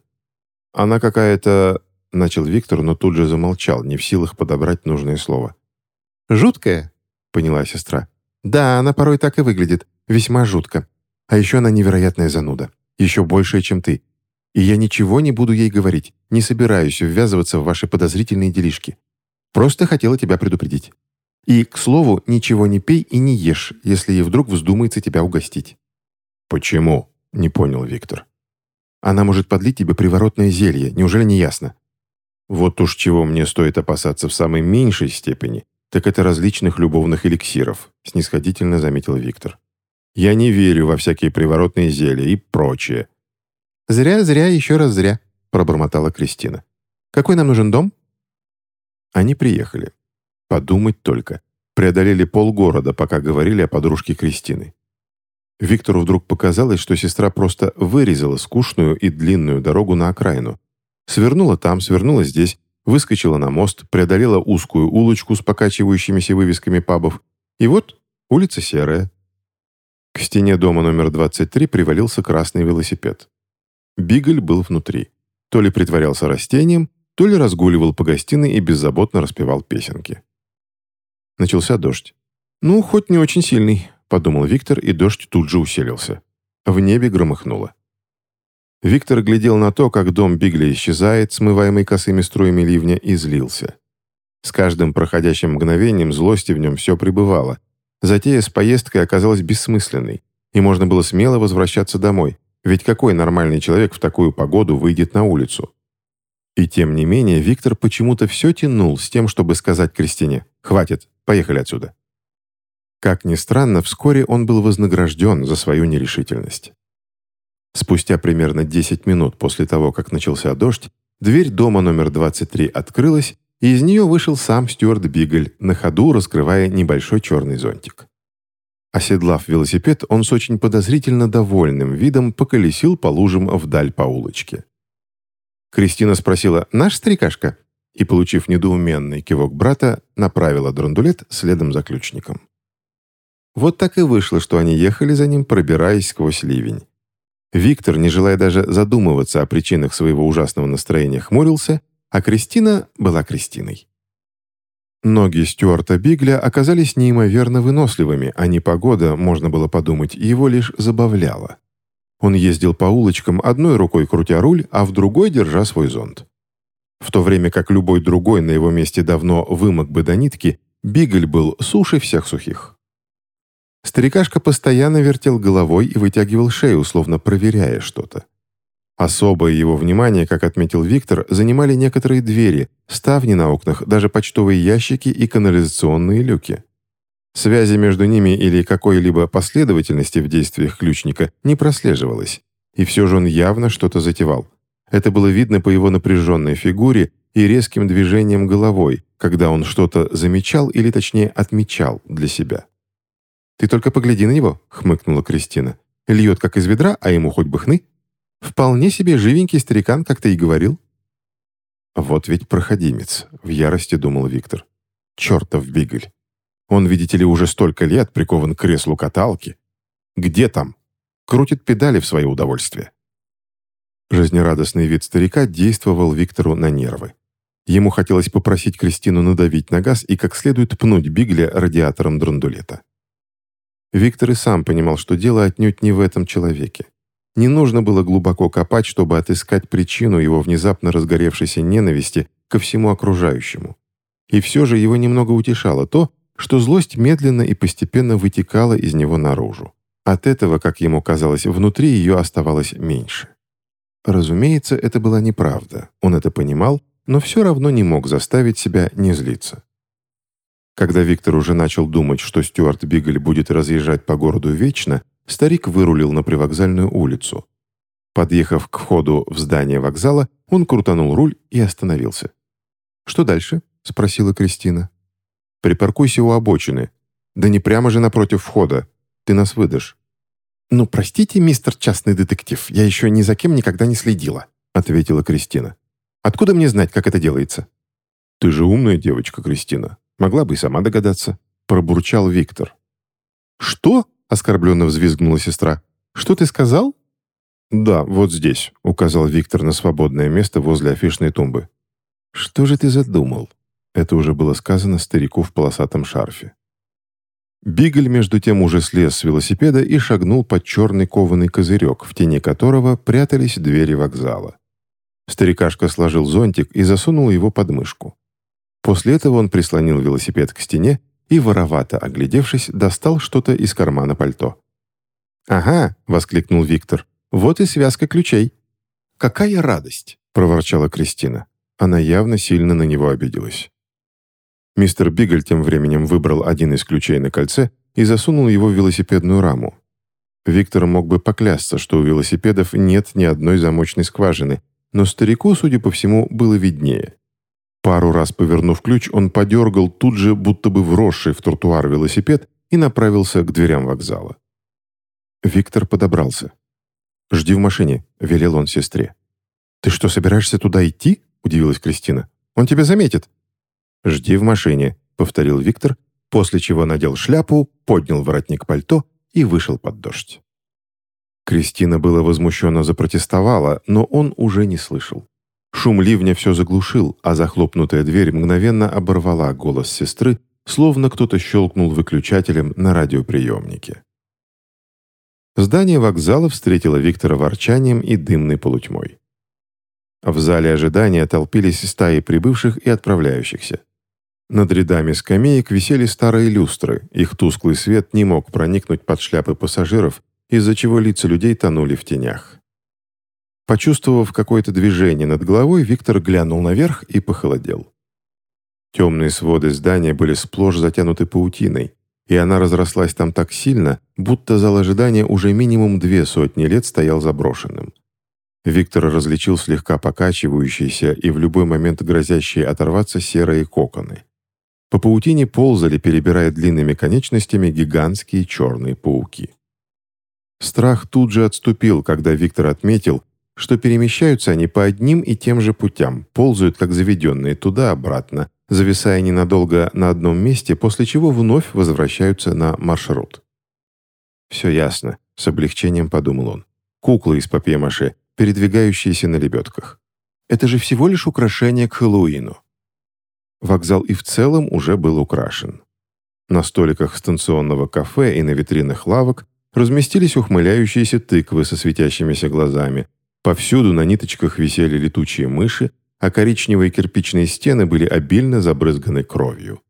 A: «Она какая-то...» — начал Виктор, но тут же замолчал, не в силах подобрать нужное слово. «Жуткая?» — поняла сестра. «Да, она порой так и выглядит. Весьма жутко. А еще она невероятная зануда. Еще большая, чем ты. И я ничего не буду ей говорить. Не собираюсь ввязываться в ваши подозрительные делишки. Просто хотела тебя предупредить. И, к слову, ничего не пей и не ешь, если ей вдруг вздумается тебя угостить». «Почему?» — не понял Виктор. Она может подлить тебе приворотное зелье, неужели не ясно? Вот уж чего мне стоит опасаться в самой меньшей степени, так это различных любовных эликсиров, снисходительно заметил Виктор. Я не верю во всякие приворотные зелья и прочее. Зря, зря, еще раз зря, пробормотала Кристина. Какой нам нужен дом? Они приехали. Подумать только. Преодолели полгорода, пока говорили о подружке Кристины. Виктору вдруг показалось, что сестра просто вырезала скучную и длинную дорогу на окраину. Свернула там, свернула здесь, выскочила на мост, преодолела узкую улочку с покачивающимися вывесками пабов. И вот улица серая. К стене дома номер 23 привалился красный велосипед. Бигль был внутри. То ли притворялся растением, то ли разгуливал по гостиной и беззаботно распевал песенки. Начался дождь. Ну, хоть не очень сильный, подумал Виктор, и дождь тут же усилился. В небе громыхнуло. Виктор глядел на то, как дом Бигля исчезает, смываемый косыми струями ливня, и злился. С каждым проходящим мгновением злости в нем все пребывало. Затея с поездкой оказалась бессмысленной, и можно было смело возвращаться домой, ведь какой нормальный человек в такую погоду выйдет на улицу? И тем не менее Виктор почему-то все тянул с тем, чтобы сказать Кристине «Хватит, поехали отсюда». Как ни странно, вскоре он был вознагражден за свою нерешительность. Спустя примерно 10 минут после того, как начался дождь, дверь дома номер 23 открылась, и из нее вышел сам Стюарт Бигль, на ходу раскрывая небольшой черный зонтик. Оседлав велосипед, он с очень подозрительно довольным видом поколесил по лужам вдаль по улочке. Кристина спросила «Наш старикашка?» и, получив недоуменный кивок брата, направила драндулет следом за ключником. Вот так и вышло, что они ехали за ним, пробираясь сквозь ливень. Виктор, не желая даже задумываться о причинах своего ужасного настроения, хмурился, а Кристина была Кристиной. Ноги Стюарта Бигля оказались неимоверно выносливыми, а непогода, можно было подумать, его лишь забавляла. Он ездил по улочкам, одной рукой крутя руль, а в другой держа свой зонт. В то время как любой другой на его месте давно вымок бы до нитки, Бигль был суше всех сухих. Старикашка постоянно вертел головой и вытягивал шею, словно проверяя что-то. Особое его внимание, как отметил Виктор, занимали некоторые двери, ставни на окнах, даже почтовые ящики и канализационные люки. Связи между ними или какой-либо последовательности в действиях ключника не прослеживалось, и все же он явно что-то затевал. Это было видно по его напряженной фигуре и резким движением головой, когда он что-то замечал или точнее отмечал для себя. «Ты только погляди на него», — хмыкнула Кристина. «Льет как из ведра, а ему хоть бы хны. Вполне себе живенький старикан, как ты и говорил». «Вот ведь проходимец», — в ярости думал Виктор. «Чертов бигль! Он, видите ли, уже столько лет прикован к креслу каталки. Где там? Крутит педали в свое удовольствие». Жизнерадостный вид старика действовал Виктору на нервы. Ему хотелось попросить Кристину надавить на газ и как следует пнуть Бигля радиатором драндулета. Виктор и сам понимал, что дело отнюдь не в этом человеке. Не нужно было глубоко копать, чтобы отыскать причину его внезапно разгоревшейся ненависти ко всему окружающему. И все же его немного утешало то, что злость медленно и постепенно вытекала из него наружу. От этого, как ему казалось, внутри ее оставалось меньше. Разумеется, это была неправда, он это понимал, но все равно не мог заставить себя не злиться. Когда Виктор уже начал думать, что Стюарт Бигль будет разъезжать по городу вечно, старик вырулил на привокзальную улицу. Подъехав к входу в здание вокзала, он крутанул руль и остановился. «Что дальше?» — спросила Кристина. «Припаркуйся у обочины. Да не прямо же напротив входа. Ты нас выдашь». «Ну, простите, мистер частный детектив, я еще ни за кем никогда не следила», — ответила Кристина. «Откуда мне знать, как это делается?» «Ты же умная девочка, Кристина. Могла бы и сама догадаться», — пробурчал Виктор. «Что?» — оскорбленно взвизгнула сестра. «Что ты сказал?» «Да, вот здесь», — указал Виктор на свободное место возле афишной тумбы. «Что же ты задумал?» Это уже было сказано старику в полосатом шарфе. Бигль, между тем, уже слез с велосипеда и шагнул под черный кованый козырек, в тени которого прятались двери вокзала. Старикашка сложил зонтик и засунул его под мышку. После этого он прислонил велосипед к стене и, воровато оглядевшись, достал что-то из кармана пальто. «Ага!» — воскликнул Виктор. «Вот и связка ключей». «Какая радость!» — проворчала Кристина. Она явно сильно на него обиделась. Мистер Бигль тем временем выбрал один из ключей на кольце и засунул его в велосипедную раму. Виктор мог бы поклясться, что у велосипедов нет ни одной замочной скважины, но старику, судя по всему, было виднее. Пару раз повернув ключ, он подергал тут же, будто бы вросший в тротуар велосипед и направился к дверям вокзала. Виктор подобрался. «Жди в машине», — велел он сестре. «Ты что, собираешься туда идти?» — удивилась Кристина. «Он тебя заметит». «Жди в машине», — повторил Виктор, после чего надел шляпу, поднял воротник пальто и вышел под дождь. Кристина было возмущенно запротестовала, но он уже не слышал. Шум ливня все заглушил, а захлопнутая дверь мгновенно оборвала голос сестры, словно кто-то щелкнул выключателем на радиоприемнике. Здание вокзала встретило Виктора ворчанием и дымной полутьмой. В зале ожидания толпились стаи прибывших и отправляющихся. Над рядами скамеек висели старые люстры, их тусклый свет не мог проникнуть под шляпы пассажиров, из-за чего лица людей тонули в тенях. Почувствовав какое-то движение над головой, Виктор глянул наверх и похолодел. Темные своды здания были сплошь затянуты паутиной, и она разрослась там так сильно, будто зал ожидания уже минимум две сотни лет стоял заброшенным. Виктор различил слегка покачивающиеся и в любой момент грозящие оторваться серые коконы. По паутине ползали, перебирая длинными конечностями, гигантские черные пауки. Страх тут же отступил, когда Виктор отметил, что перемещаются они по одним и тем же путям, ползают как заведенные туда-обратно, зависая ненадолго на одном месте, после чего вновь возвращаются на маршрут. «Все ясно», — с облегчением подумал он. «Куклы из папье-маше, передвигающиеся на лебедках. Это же всего лишь украшение к Хэллоуину». Вокзал и в целом уже был украшен. На столиках станционного кафе и на витринах лавок разместились ухмыляющиеся тыквы со светящимися глазами. Повсюду на ниточках висели летучие мыши, а коричневые кирпичные стены были обильно забрызганы кровью.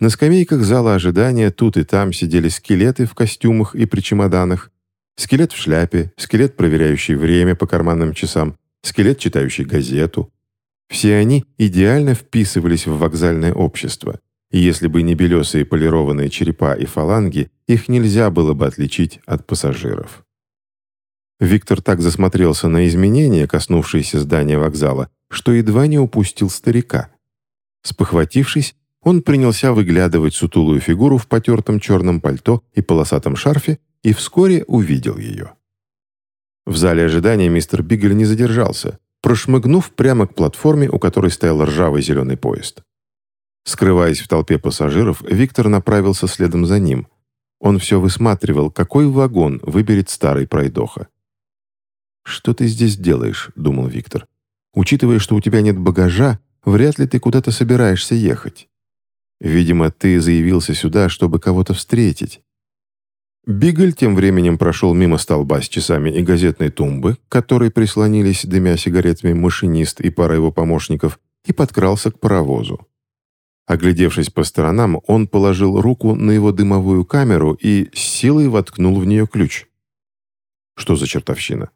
A: На скамейках зала ожидания тут и там сидели скелеты в костюмах и при чемоданах, скелет в шляпе, скелет, проверяющий время по карманным часам, скелет, читающий газету. Все они идеально вписывались в вокзальное общество, и если бы не белесые полированные черепа и фаланги, их нельзя было бы отличить от пассажиров. Виктор так засмотрелся на изменения, коснувшиеся здания вокзала, что едва не упустил старика. Спохватившись, он принялся выглядывать сутулую фигуру в потертом черном пальто и полосатом шарфе и вскоре увидел ее. В зале ожидания мистер Бигель не задержался, прошмыгнув прямо к платформе, у которой стоял ржавый зеленый поезд. Скрываясь в толпе пассажиров, Виктор направился следом за ним. Он все высматривал, какой вагон выберет старый пройдоха. «Что ты здесь делаешь?» — думал Виктор. «Учитывая, что у тебя нет багажа, вряд ли ты куда-то собираешься ехать. Видимо, ты заявился сюда, чтобы кого-то встретить». Бигль тем временем прошел мимо столба с часами и газетной тумбы, к которой прислонились дымя сигаретами машинист и пара его помощников, и подкрался к паровозу. Оглядевшись по сторонам, он положил руку на его дымовую камеру и с силой воткнул в нее ключ. Что за чертовщина?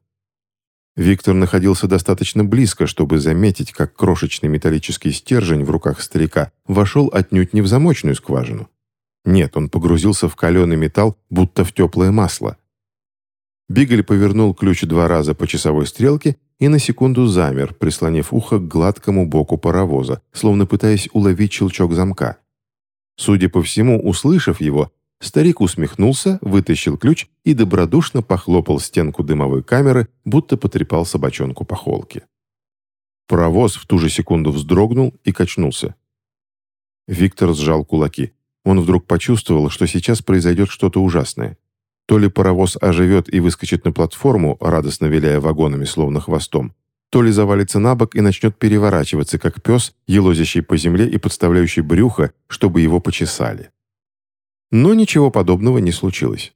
A: Виктор находился достаточно близко, чтобы заметить, как крошечный металлический стержень в руках старика вошел отнюдь не в замочную скважину. Нет, он погрузился в каленый металл, будто в теплое масло. Бигль повернул ключ два раза по часовой стрелке и на секунду замер, прислонив ухо к гладкому боку паровоза, словно пытаясь уловить щелчок замка. Судя по всему, услышав его, Старик усмехнулся, вытащил ключ и добродушно похлопал стенку дымовой камеры, будто потрепал собачонку по холке. Паровоз в ту же секунду вздрогнул и качнулся. Виктор сжал кулаки. Он вдруг почувствовал, что сейчас произойдет что-то ужасное. То ли паровоз оживет и выскочит на платформу, радостно виляя вагонами, словно хвостом, то ли завалится на бок и начнет переворачиваться, как пес, елозящий по земле и подставляющий брюхо, чтобы его почесали. Но ничего подобного не случилось.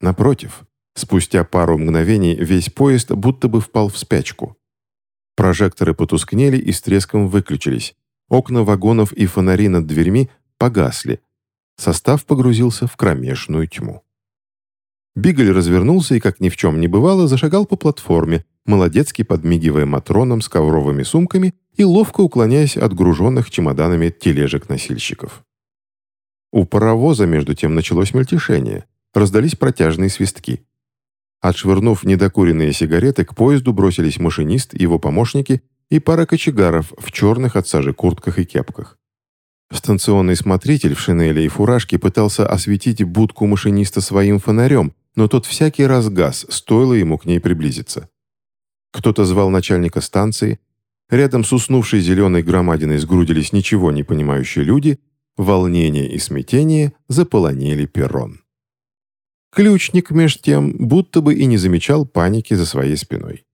A: Напротив, спустя пару мгновений весь поезд будто бы впал в спячку. Прожекторы потускнели и с треском выключились. Окна вагонов и фонари над дверьми погасли. Состав погрузился в кромешную тьму. Бигль развернулся и, как ни в чем не бывало, зашагал по платформе, молодецки подмигивая матронам с ковровыми сумками и ловко уклоняясь от груженных чемоданами тележек носильщиков. У паровоза, между тем, началось мельтешение. Раздались протяжные свистки. Отшвырнув недокуренные сигареты, к поезду бросились машинист, его помощники и пара кочегаров в черных от сажи куртках и кепках. Станционный смотритель в шинели и фуражке пытался осветить будку машиниста своим фонарем, но тот всякий раз газ, стоило ему к ней приблизиться. Кто-то звал начальника станции. Рядом с уснувшей зеленой громадиной сгрудились ничего не понимающие люди – Волнение и смятение заполонили перрон. Ключник, меж тем, будто бы и не замечал паники за своей спиной.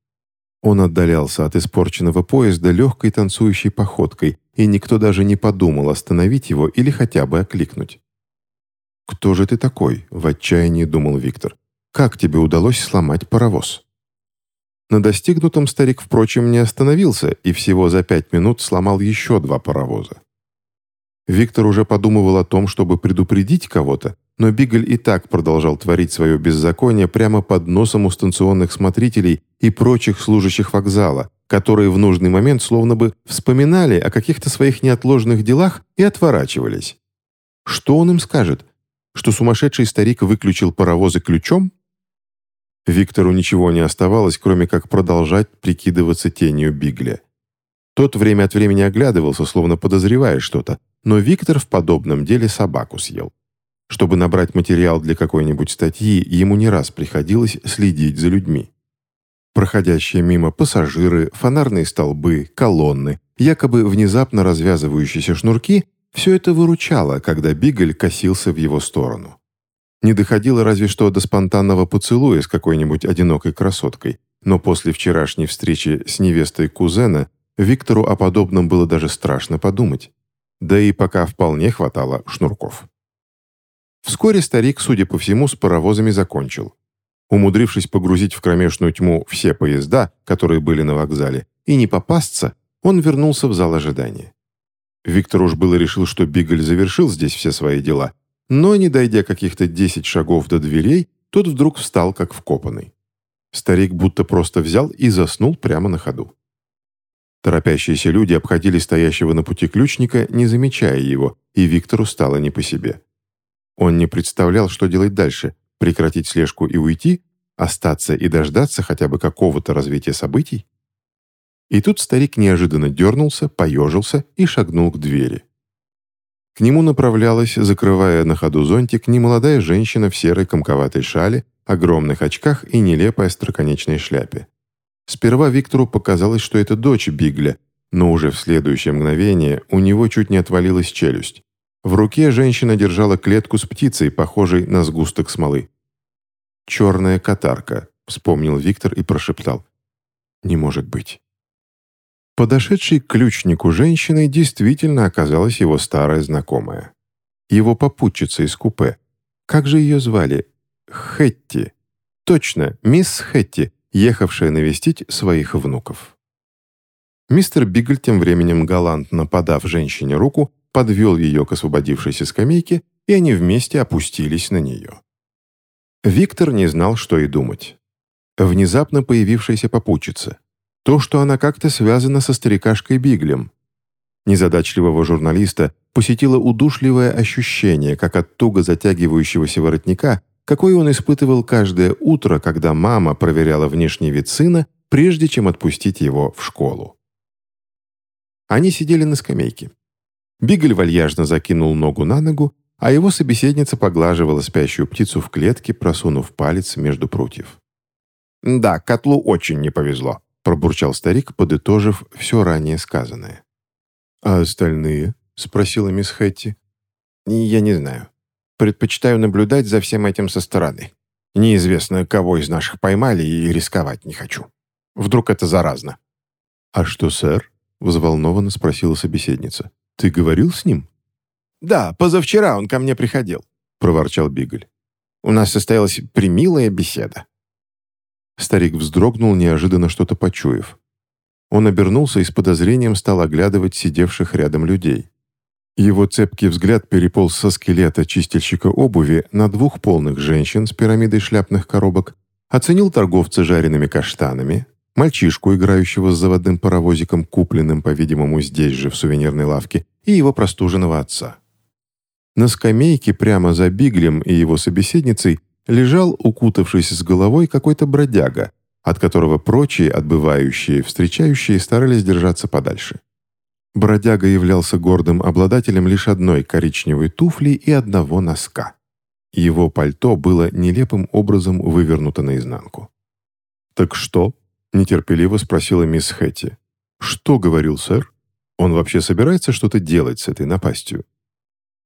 A: Он отдалялся от испорченного поезда легкой танцующей походкой, и никто даже не подумал остановить его или хотя бы окликнуть. «Кто же ты такой?» — в отчаянии думал Виктор. «Как тебе удалось сломать паровоз?» На достигнутом старик, впрочем, не остановился и всего за пять минут сломал еще два паровоза. Виктор уже подумывал о том, чтобы предупредить кого-то, но Бигль и так продолжал творить свое беззаконие прямо под носом у станционных смотрителей и прочих служащих вокзала, которые в нужный момент словно бы вспоминали о каких-то своих неотложных делах и отворачивались. Что он им скажет? Что сумасшедший старик выключил паровозы ключом? Виктору ничего не оставалось, кроме как продолжать прикидываться тенью Бигля. Тот время от времени оглядывался, словно подозревая что-то, но Виктор в подобном деле собаку съел. Чтобы набрать материал для какой-нибудь статьи, ему не раз приходилось следить за людьми. Проходящие мимо пассажиры, фонарные столбы, колонны, якобы внезапно развязывающиеся шнурки – все это выручало, когда Бигль косился в его сторону. Не доходило разве что до спонтанного поцелуя с какой-нибудь одинокой красоткой, но после вчерашней встречи с невестой кузена Виктору о подобном было даже страшно подумать да и пока вполне хватало шнурков. Вскоре старик, судя по всему, с паровозами закончил. Умудрившись погрузить в кромешную тьму все поезда, которые были на вокзале, и не попасться, он вернулся в зал ожидания. Виктор уж было решил, что Бигль завершил здесь все свои дела, но, не дойдя каких-то десять шагов до дверей, тот вдруг встал как вкопанный. Старик будто просто взял и заснул прямо на ходу. Торопящиеся люди обходили стоящего на пути ключника, не замечая его, и Виктору стало не по себе. Он не представлял, что делать дальше – прекратить слежку и уйти, остаться и дождаться хотя бы какого-то развития событий? И тут старик неожиданно дернулся, поежился и шагнул к двери. К нему направлялась, закрывая на ходу зонтик, немолодая женщина в серой комковатой шале, огромных очках и нелепой остроконечной шляпе. Сперва Виктору показалось, что это дочь Бигля, но уже в следующее мгновение у него чуть не отвалилась челюсть. В руке женщина держала клетку с птицей, похожей на сгусток смолы. «Черная катарка», — вспомнил Виктор и прошептал. «Не может быть». Подошедшей к ключнику женщиной действительно оказалась его старая знакомая. Его попутчица из купе. Как же ее звали? Хетти. Точно, мисс Хетти, ехавшая навестить своих внуков. Мистер Бигль тем временем, галантно подав женщине руку, подвел ее к освободившейся скамейке, и они вместе опустились на нее. Виктор не знал, что и думать. Внезапно появившаяся попутчица. То, что она как-то связана со старикашкой Биглем. Незадачливого журналиста посетило удушливое ощущение, как от туго затягивающегося воротника, какой он испытывал каждое утро, когда мама проверяла внешний вид сына, прежде чем отпустить его в школу. Они сидели на скамейке. Бигль вальяжно закинул ногу на ногу, а его собеседница поглаживала спящую птицу в клетке, просунув палец между прутьев. «Да, котлу очень не повезло», — пробурчал старик, подытожив все ранее сказанное. «А остальные?» — спросила мисс Хэтти. «Я не знаю. Предпочитаю наблюдать за всем этим со стороны. Неизвестно, кого из наших поймали, и рисковать не хочу. Вдруг это заразно». «А что, сэр?» — взволнованно спросила собеседница. «Ты говорил с ним?» «Да, позавчера он ко мне приходил», — проворчал Бигль. «У нас состоялась примилая беседа». Старик вздрогнул, неожиданно что-то почуяв. Он обернулся и с подозрением стал оглядывать сидевших рядом людей. Его цепкий взгляд переполз со скелета чистильщика обуви на двух полных женщин с пирамидой шляпных коробок, оценил торговца жареными каштанами, мальчишку, играющего с заводным паровозиком, купленным, по-видимому, здесь же, в сувенирной лавке, и его простуженного отца. На скамейке прямо за Биглем и его собеседницей лежал, укутавшись с головой, какой-то бродяга, от которого прочие, отбывающие, встречающие, старались держаться подальше. Бродяга являлся гордым обладателем лишь одной коричневой туфли и одного носка. Его пальто было нелепым образом вывернуто наизнанку. «Так что?» — нетерпеливо спросила мисс Хэтти. «Что говорил сэр? Он вообще собирается что-то делать с этой напастью?»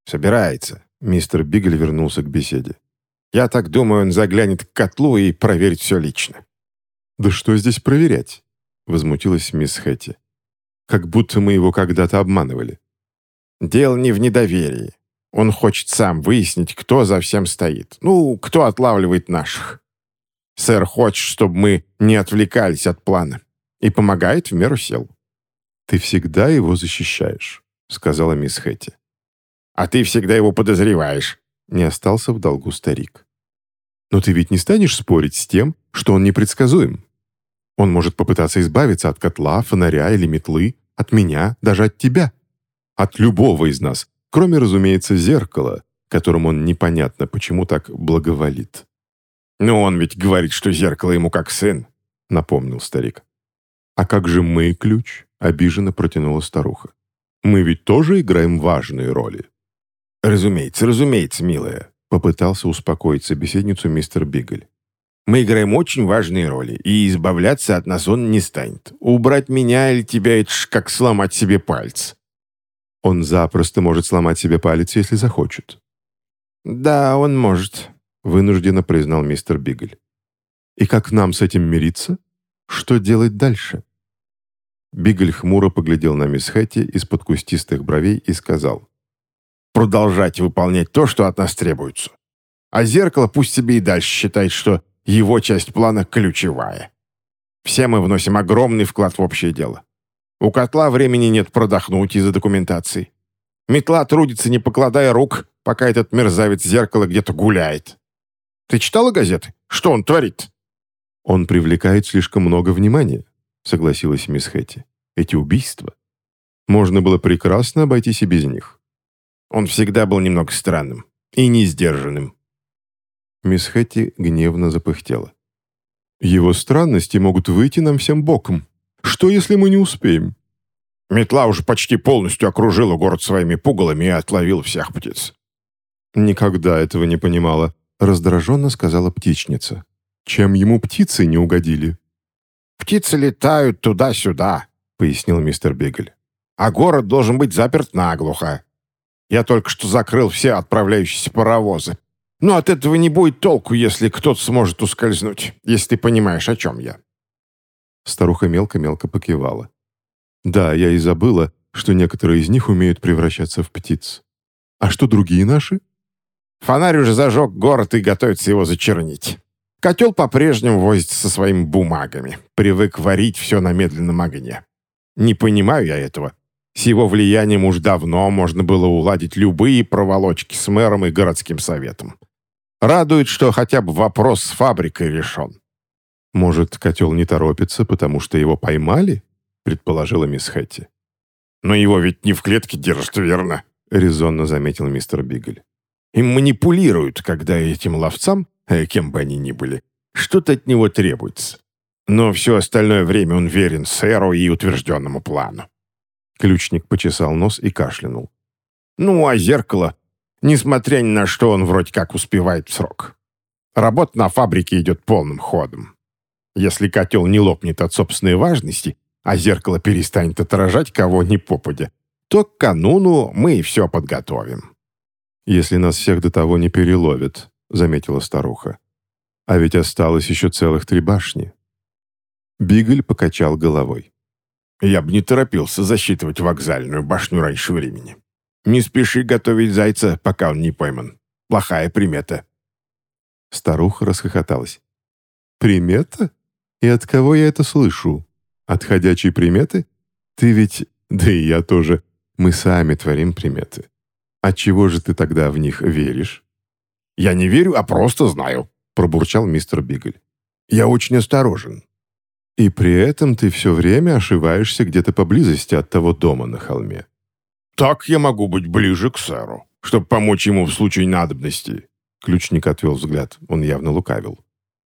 A: «Собирается», — мистер Бигль вернулся к беседе. «Я так думаю, он заглянет к котлу и проверит все лично». «Да что здесь проверять?» — возмутилась мисс Хэтти как будто мы его когда-то обманывали. Дело не в недоверии. Он хочет сам выяснить, кто за всем стоит. Ну, кто отлавливает наших. Сэр хочет, чтобы мы не отвлекались от плана. И помогает в меру сил. «Ты всегда его защищаешь», — сказала мисс Хэтти. «А ты всегда его подозреваешь», — не остался в долгу старик. «Но ты ведь не станешь спорить с тем, что он непредсказуем. Он может попытаться избавиться от котла, фонаря или метлы, от меня, даже от тебя. От любого из нас, кроме, разумеется, зеркала, которым он непонятно почему так благоволит. «Но он ведь говорит, что зеркало ему как сын», — напомнил старик. «А как же мы, ключ?» — обиженно протянула старуха. «Мы ведь тоже играем важные роли». «Разумеется, разумеется, милая», — попытался успокоить собеседницу мистер Бигль. Мы играем очень важные роли, и избавляться от нас он не станет. Убрать меня или тебя — это ж как сломать себе палец». «Он запросто может сломать себе палец, если захочет». «Да, он может», — вынужденно признал мистер Бигль. «И как нам с этим мириться? Что делать дальше?» Бигль хмуро поглядел на мисс Хэтти из-под кустистых бровей и сказал. «Продолжать выполнять то, что от нас требуется. А зеркало пусть себе и дальше считает, что его часть плана ключевая. Все мы вносим огромный вклад в общее дело.
B: У котла времени нет продохнуть из-за документации. Метла трудится, не покладая рук, пока этот мерзавец зеркало где-то гуляет. Ты читала газеты? Что он творит?»
A: «Он привлекает слишком много внимания», — согласилась мисс Хэтти. «Эти убийства. Можно было прекрасно обойтись и без них».
B: «Он всегда был немного странным и несдержанным».
A: Мисс Хэтти гневно запыхтела. «Его странности могут выйти нам всем боком. Что, если мы не успеем?»
B: Метла уже почти полностью окружила город своими пугалами и отловила всех птиц.
A: «Никогда этого не понимала», — раздраженно сказала птичница. «Чем ему птицы не угодили?»
B: «Птицы летают туда-сюда», — пояснил мистер Бигель. «А город должен быть заперт наглухо. Я только что закрыл все отправляющиеся паровозы. Но от этого не будет толку, если кто-то сможет ускользнуть, если ты понимаешь, о чем я».
A: Старуха мелко-мелко покивала. Да, я и забыла, что некоторые из них умеют превращаться в птиц. А что другие наши?
B: Фонарь уже зажег город и готовится его зачернить. Котел по-прежнему возится со своими бумагами. Привык варить все на медленном огне. Не понимаю я этого. С его влиянием уж давно можно было уладить любые проволочки с мэром и городским советом. Радует, что хотя бы вопрос с фабрикой решен.
A: Может, котел не торопится, потому что его поймали? предположила мисс Хэтти.
B: «Но его ведь не в клетке держат, верно?»
A: — резонно заметил мистер Бигль.
B: «Им манипулируют, когда этим ловцам, э, кем бы они ни были, что-то от него требуется. Но все остальное время он верен сэру и утвержденному плану».
A: Ключник почесал нос и кашлянул.
B: «Ну, а зеркало, несмотря ни на что, он вроде как успевает в срок. Работа на фабрике идет полным ходом. Если котел не лопнет от собственной важности, а зеркало перестанет отражать кого ни попадя, то к кануну мы и все подготовим».
A: «Если нас всех до того не переловят», — заметила старуха. «А ведь осталось еще целых три башни». Бигль покачал головой.
B: «Я бы не торопился засчитывать вокзальную башню раньше времени. Не спеши готовить зайца, пока он не пойман. Плохая примета».
A: Старуха расхохоталась. «Примета? И от кого я это слышу?» От ходячей приметы? Ты ведь, да и я тоже, мы сами творим приметы. От чего же ты тогда в них веришь?
B: Я не верю, а просто знаю, пробурчал мистер Бигль. Я очень осторожен.
A: И при этом ты все время ошиваешься где-то поблизости от того дома на холме.
B: Так я могу быть ближе к сэру, чтобы помочь ему в случае надобности.
A: Ключник отвел взгляд, он явно лукавил.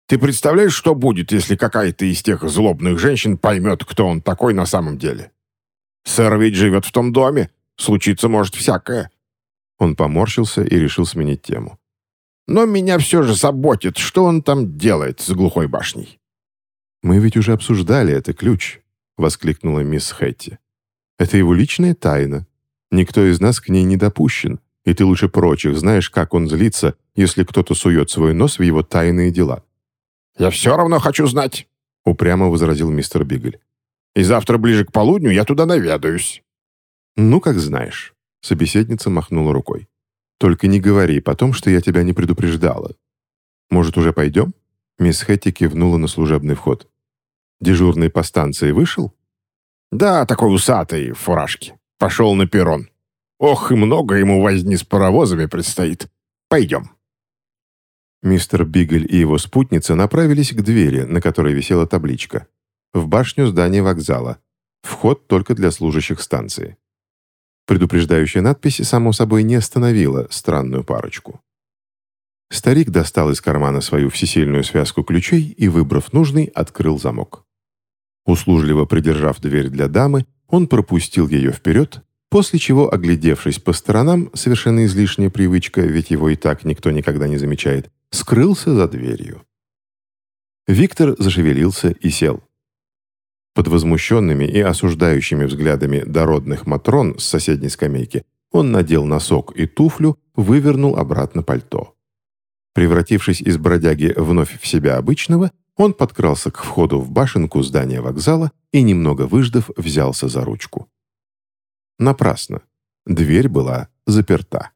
B: Ты представляешь, что будет, если какая-то из тех злобных женщин поймет, кто он такой на самом деле? Сэр ведь живет в том доме. Случиться может всякое».
A: Он поморщился и решил сменить тему.
B: «Но меня все же заботит, что он там делает с глухой башней».
A: «Мы ведь уже обсуждали это, ключ», — воскликнула мисс Хэтти. «Это его личная тайна. Никто из нас к ней не допущен, и ты лучше прочих знаешь, как он злится, если кто-то сует свой нос в его тайные дела.
B: «Я все равно хочу знать», —
A: упрямо возразил мистер Бигль.
B: «И завтра ближе к полудню я туда наведаюсь».
A: «Ну, как знаешь», — собеседница махнула рукой. «Только не говори потом, что я тебя не предупреждала. Может, уже пойдем?» Мисс Хэтти кивнула на служебный вход. «Дежурный по станции вышел?»
B: «Да, такой усатый, в фуражке. Пошел на перрон. Ох, и много ему возни с паровозами предстоит. Пойдем».
A: Мистер Бигль и его спутница направились к двери, на которой висела табличка. В башню здания вокзала. Вход только для служащих станции. Предупреждающая надпись, само собой, не остановила странную парочку. Старик достал из кармана свою всесильную связку ключей и, выбрав нужный, открыл замок. Услужливо придержав дверь для дамы, он пропустил ее вперед, после чего, оглядевшись по сторонам, совершенно излишняя привычка, ведь его и так никто никогда не замечает, скрылся за дверью. Виктор зашевелился и сел. Под возмущенными и осуждающими взглядами дородных матрон с соседней скамейки он надел носок и туфлю, вывернул обратно пальто. Превратившись из бродяги вновь в себя обычного, он подкрался к входу в башенку здания вокзала и, немного выждав, взялся за ручку. Напрасно. Дверь была заперта.